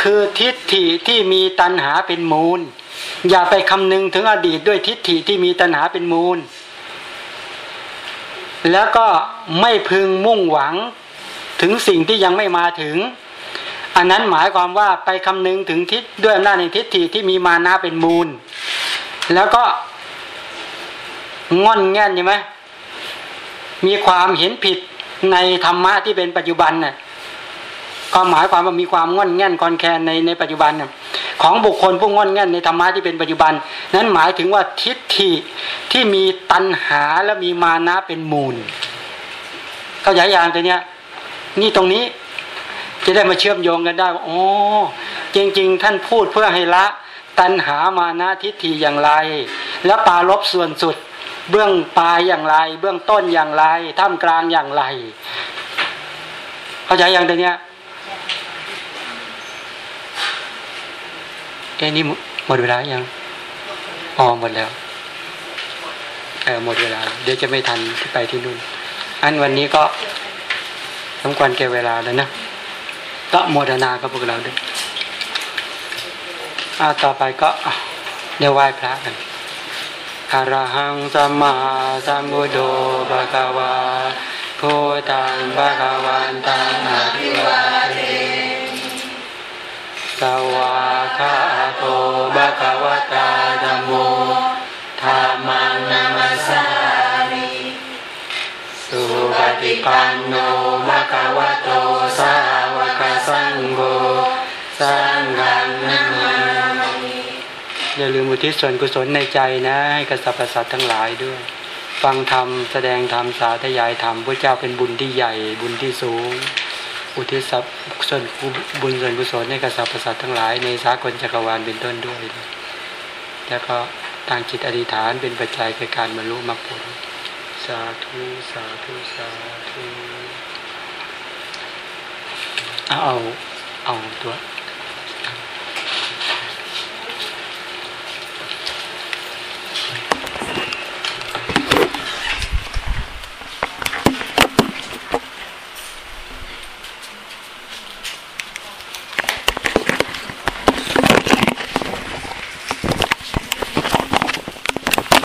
คือทิฏฐิที่มีตัณหาเป็นมูล อย่าไปคำนึงถึงอดีตด้วยทิฏฐิที่มีตัณหาเป็นมูล แล้วก็ไม่พึงมุ่งหวังถึงสิ่งที่ยังไม่มาถึง อันนั้นหมายความว่าไปคำนึงถึงทิศด้วยอำนาจในทิฏฐิที่มีมานะเป็นมูล แล้วก็งอนแง่นใช่ไหม มีความเห็นผิดในธรรมะที่เป็นปัจจุบันน่ะก็หมายความว่ามีความงอนแง่นคอนแคนในในปัจจุบันน่ะของบุคคลผู้งอนแง่นในธรรมะที่เป็นปัจจุบัน นั้นหมายถึงว่าทิฏฐิที่มีตัณหาและมีมานะเป็นมูลเข้าใจอย่างตัวเนี้ยนี่ตรงนี้จะได้มาเชื่อมโยงกันได้ว่าอ๋อจริง ๆ ท่านพูดเพื่อให้ละ ตัณหามานะทิฏฐิอย่างไร และปาลบส่วนสุด เบื้องปลายอย่างไร เบื้องต้นอย่างไรท่ามกลางอย่างไร เข้าใจอย่างตัวเนี้ยเอ้นี่หมดเวลายังอ๋อหมดแล้วเออหมดเวลา เดี๋ยวจะไม่ทันที่ไปที่นู่น อันวันนี้ก็สมควรแก่เวลาแล้วนะก็โมทนากับพวกเราด้วยอาต่อไปก็เดี๋ยวไหว้พระกัน อรหังสัมมาสัมพุทโธภะคะวาพุทธังภะคะวันตังอะภิวาเทสวาคาโตภะคะวตาธัมโมธรรมังนัมัสสามิสุปฏิปันโนภะคะวะโตสาวกสังโฆสังฆา อย่าลืมอุทิศส่วนกุศลในใจนะให้กับสรรพสัตว์ทั้งหลายด้วย ฟังธรรมแสดงธรรมสาธยายธรรมพระเจ้าเป็นบุญที่ใหญ่ บุญที่สูง อุทิศส่วนบุญส่วนกุศลให้กับสรรพสัตว์ทั้งหลายในสากลจักรวาลเป็นต้นด้วย แล้วก็ตั้งจิตอธิษฐานเป็นปัจจัยในการบรรลุมรรคผลสาธุสาธุสาธุเอาเอาตัว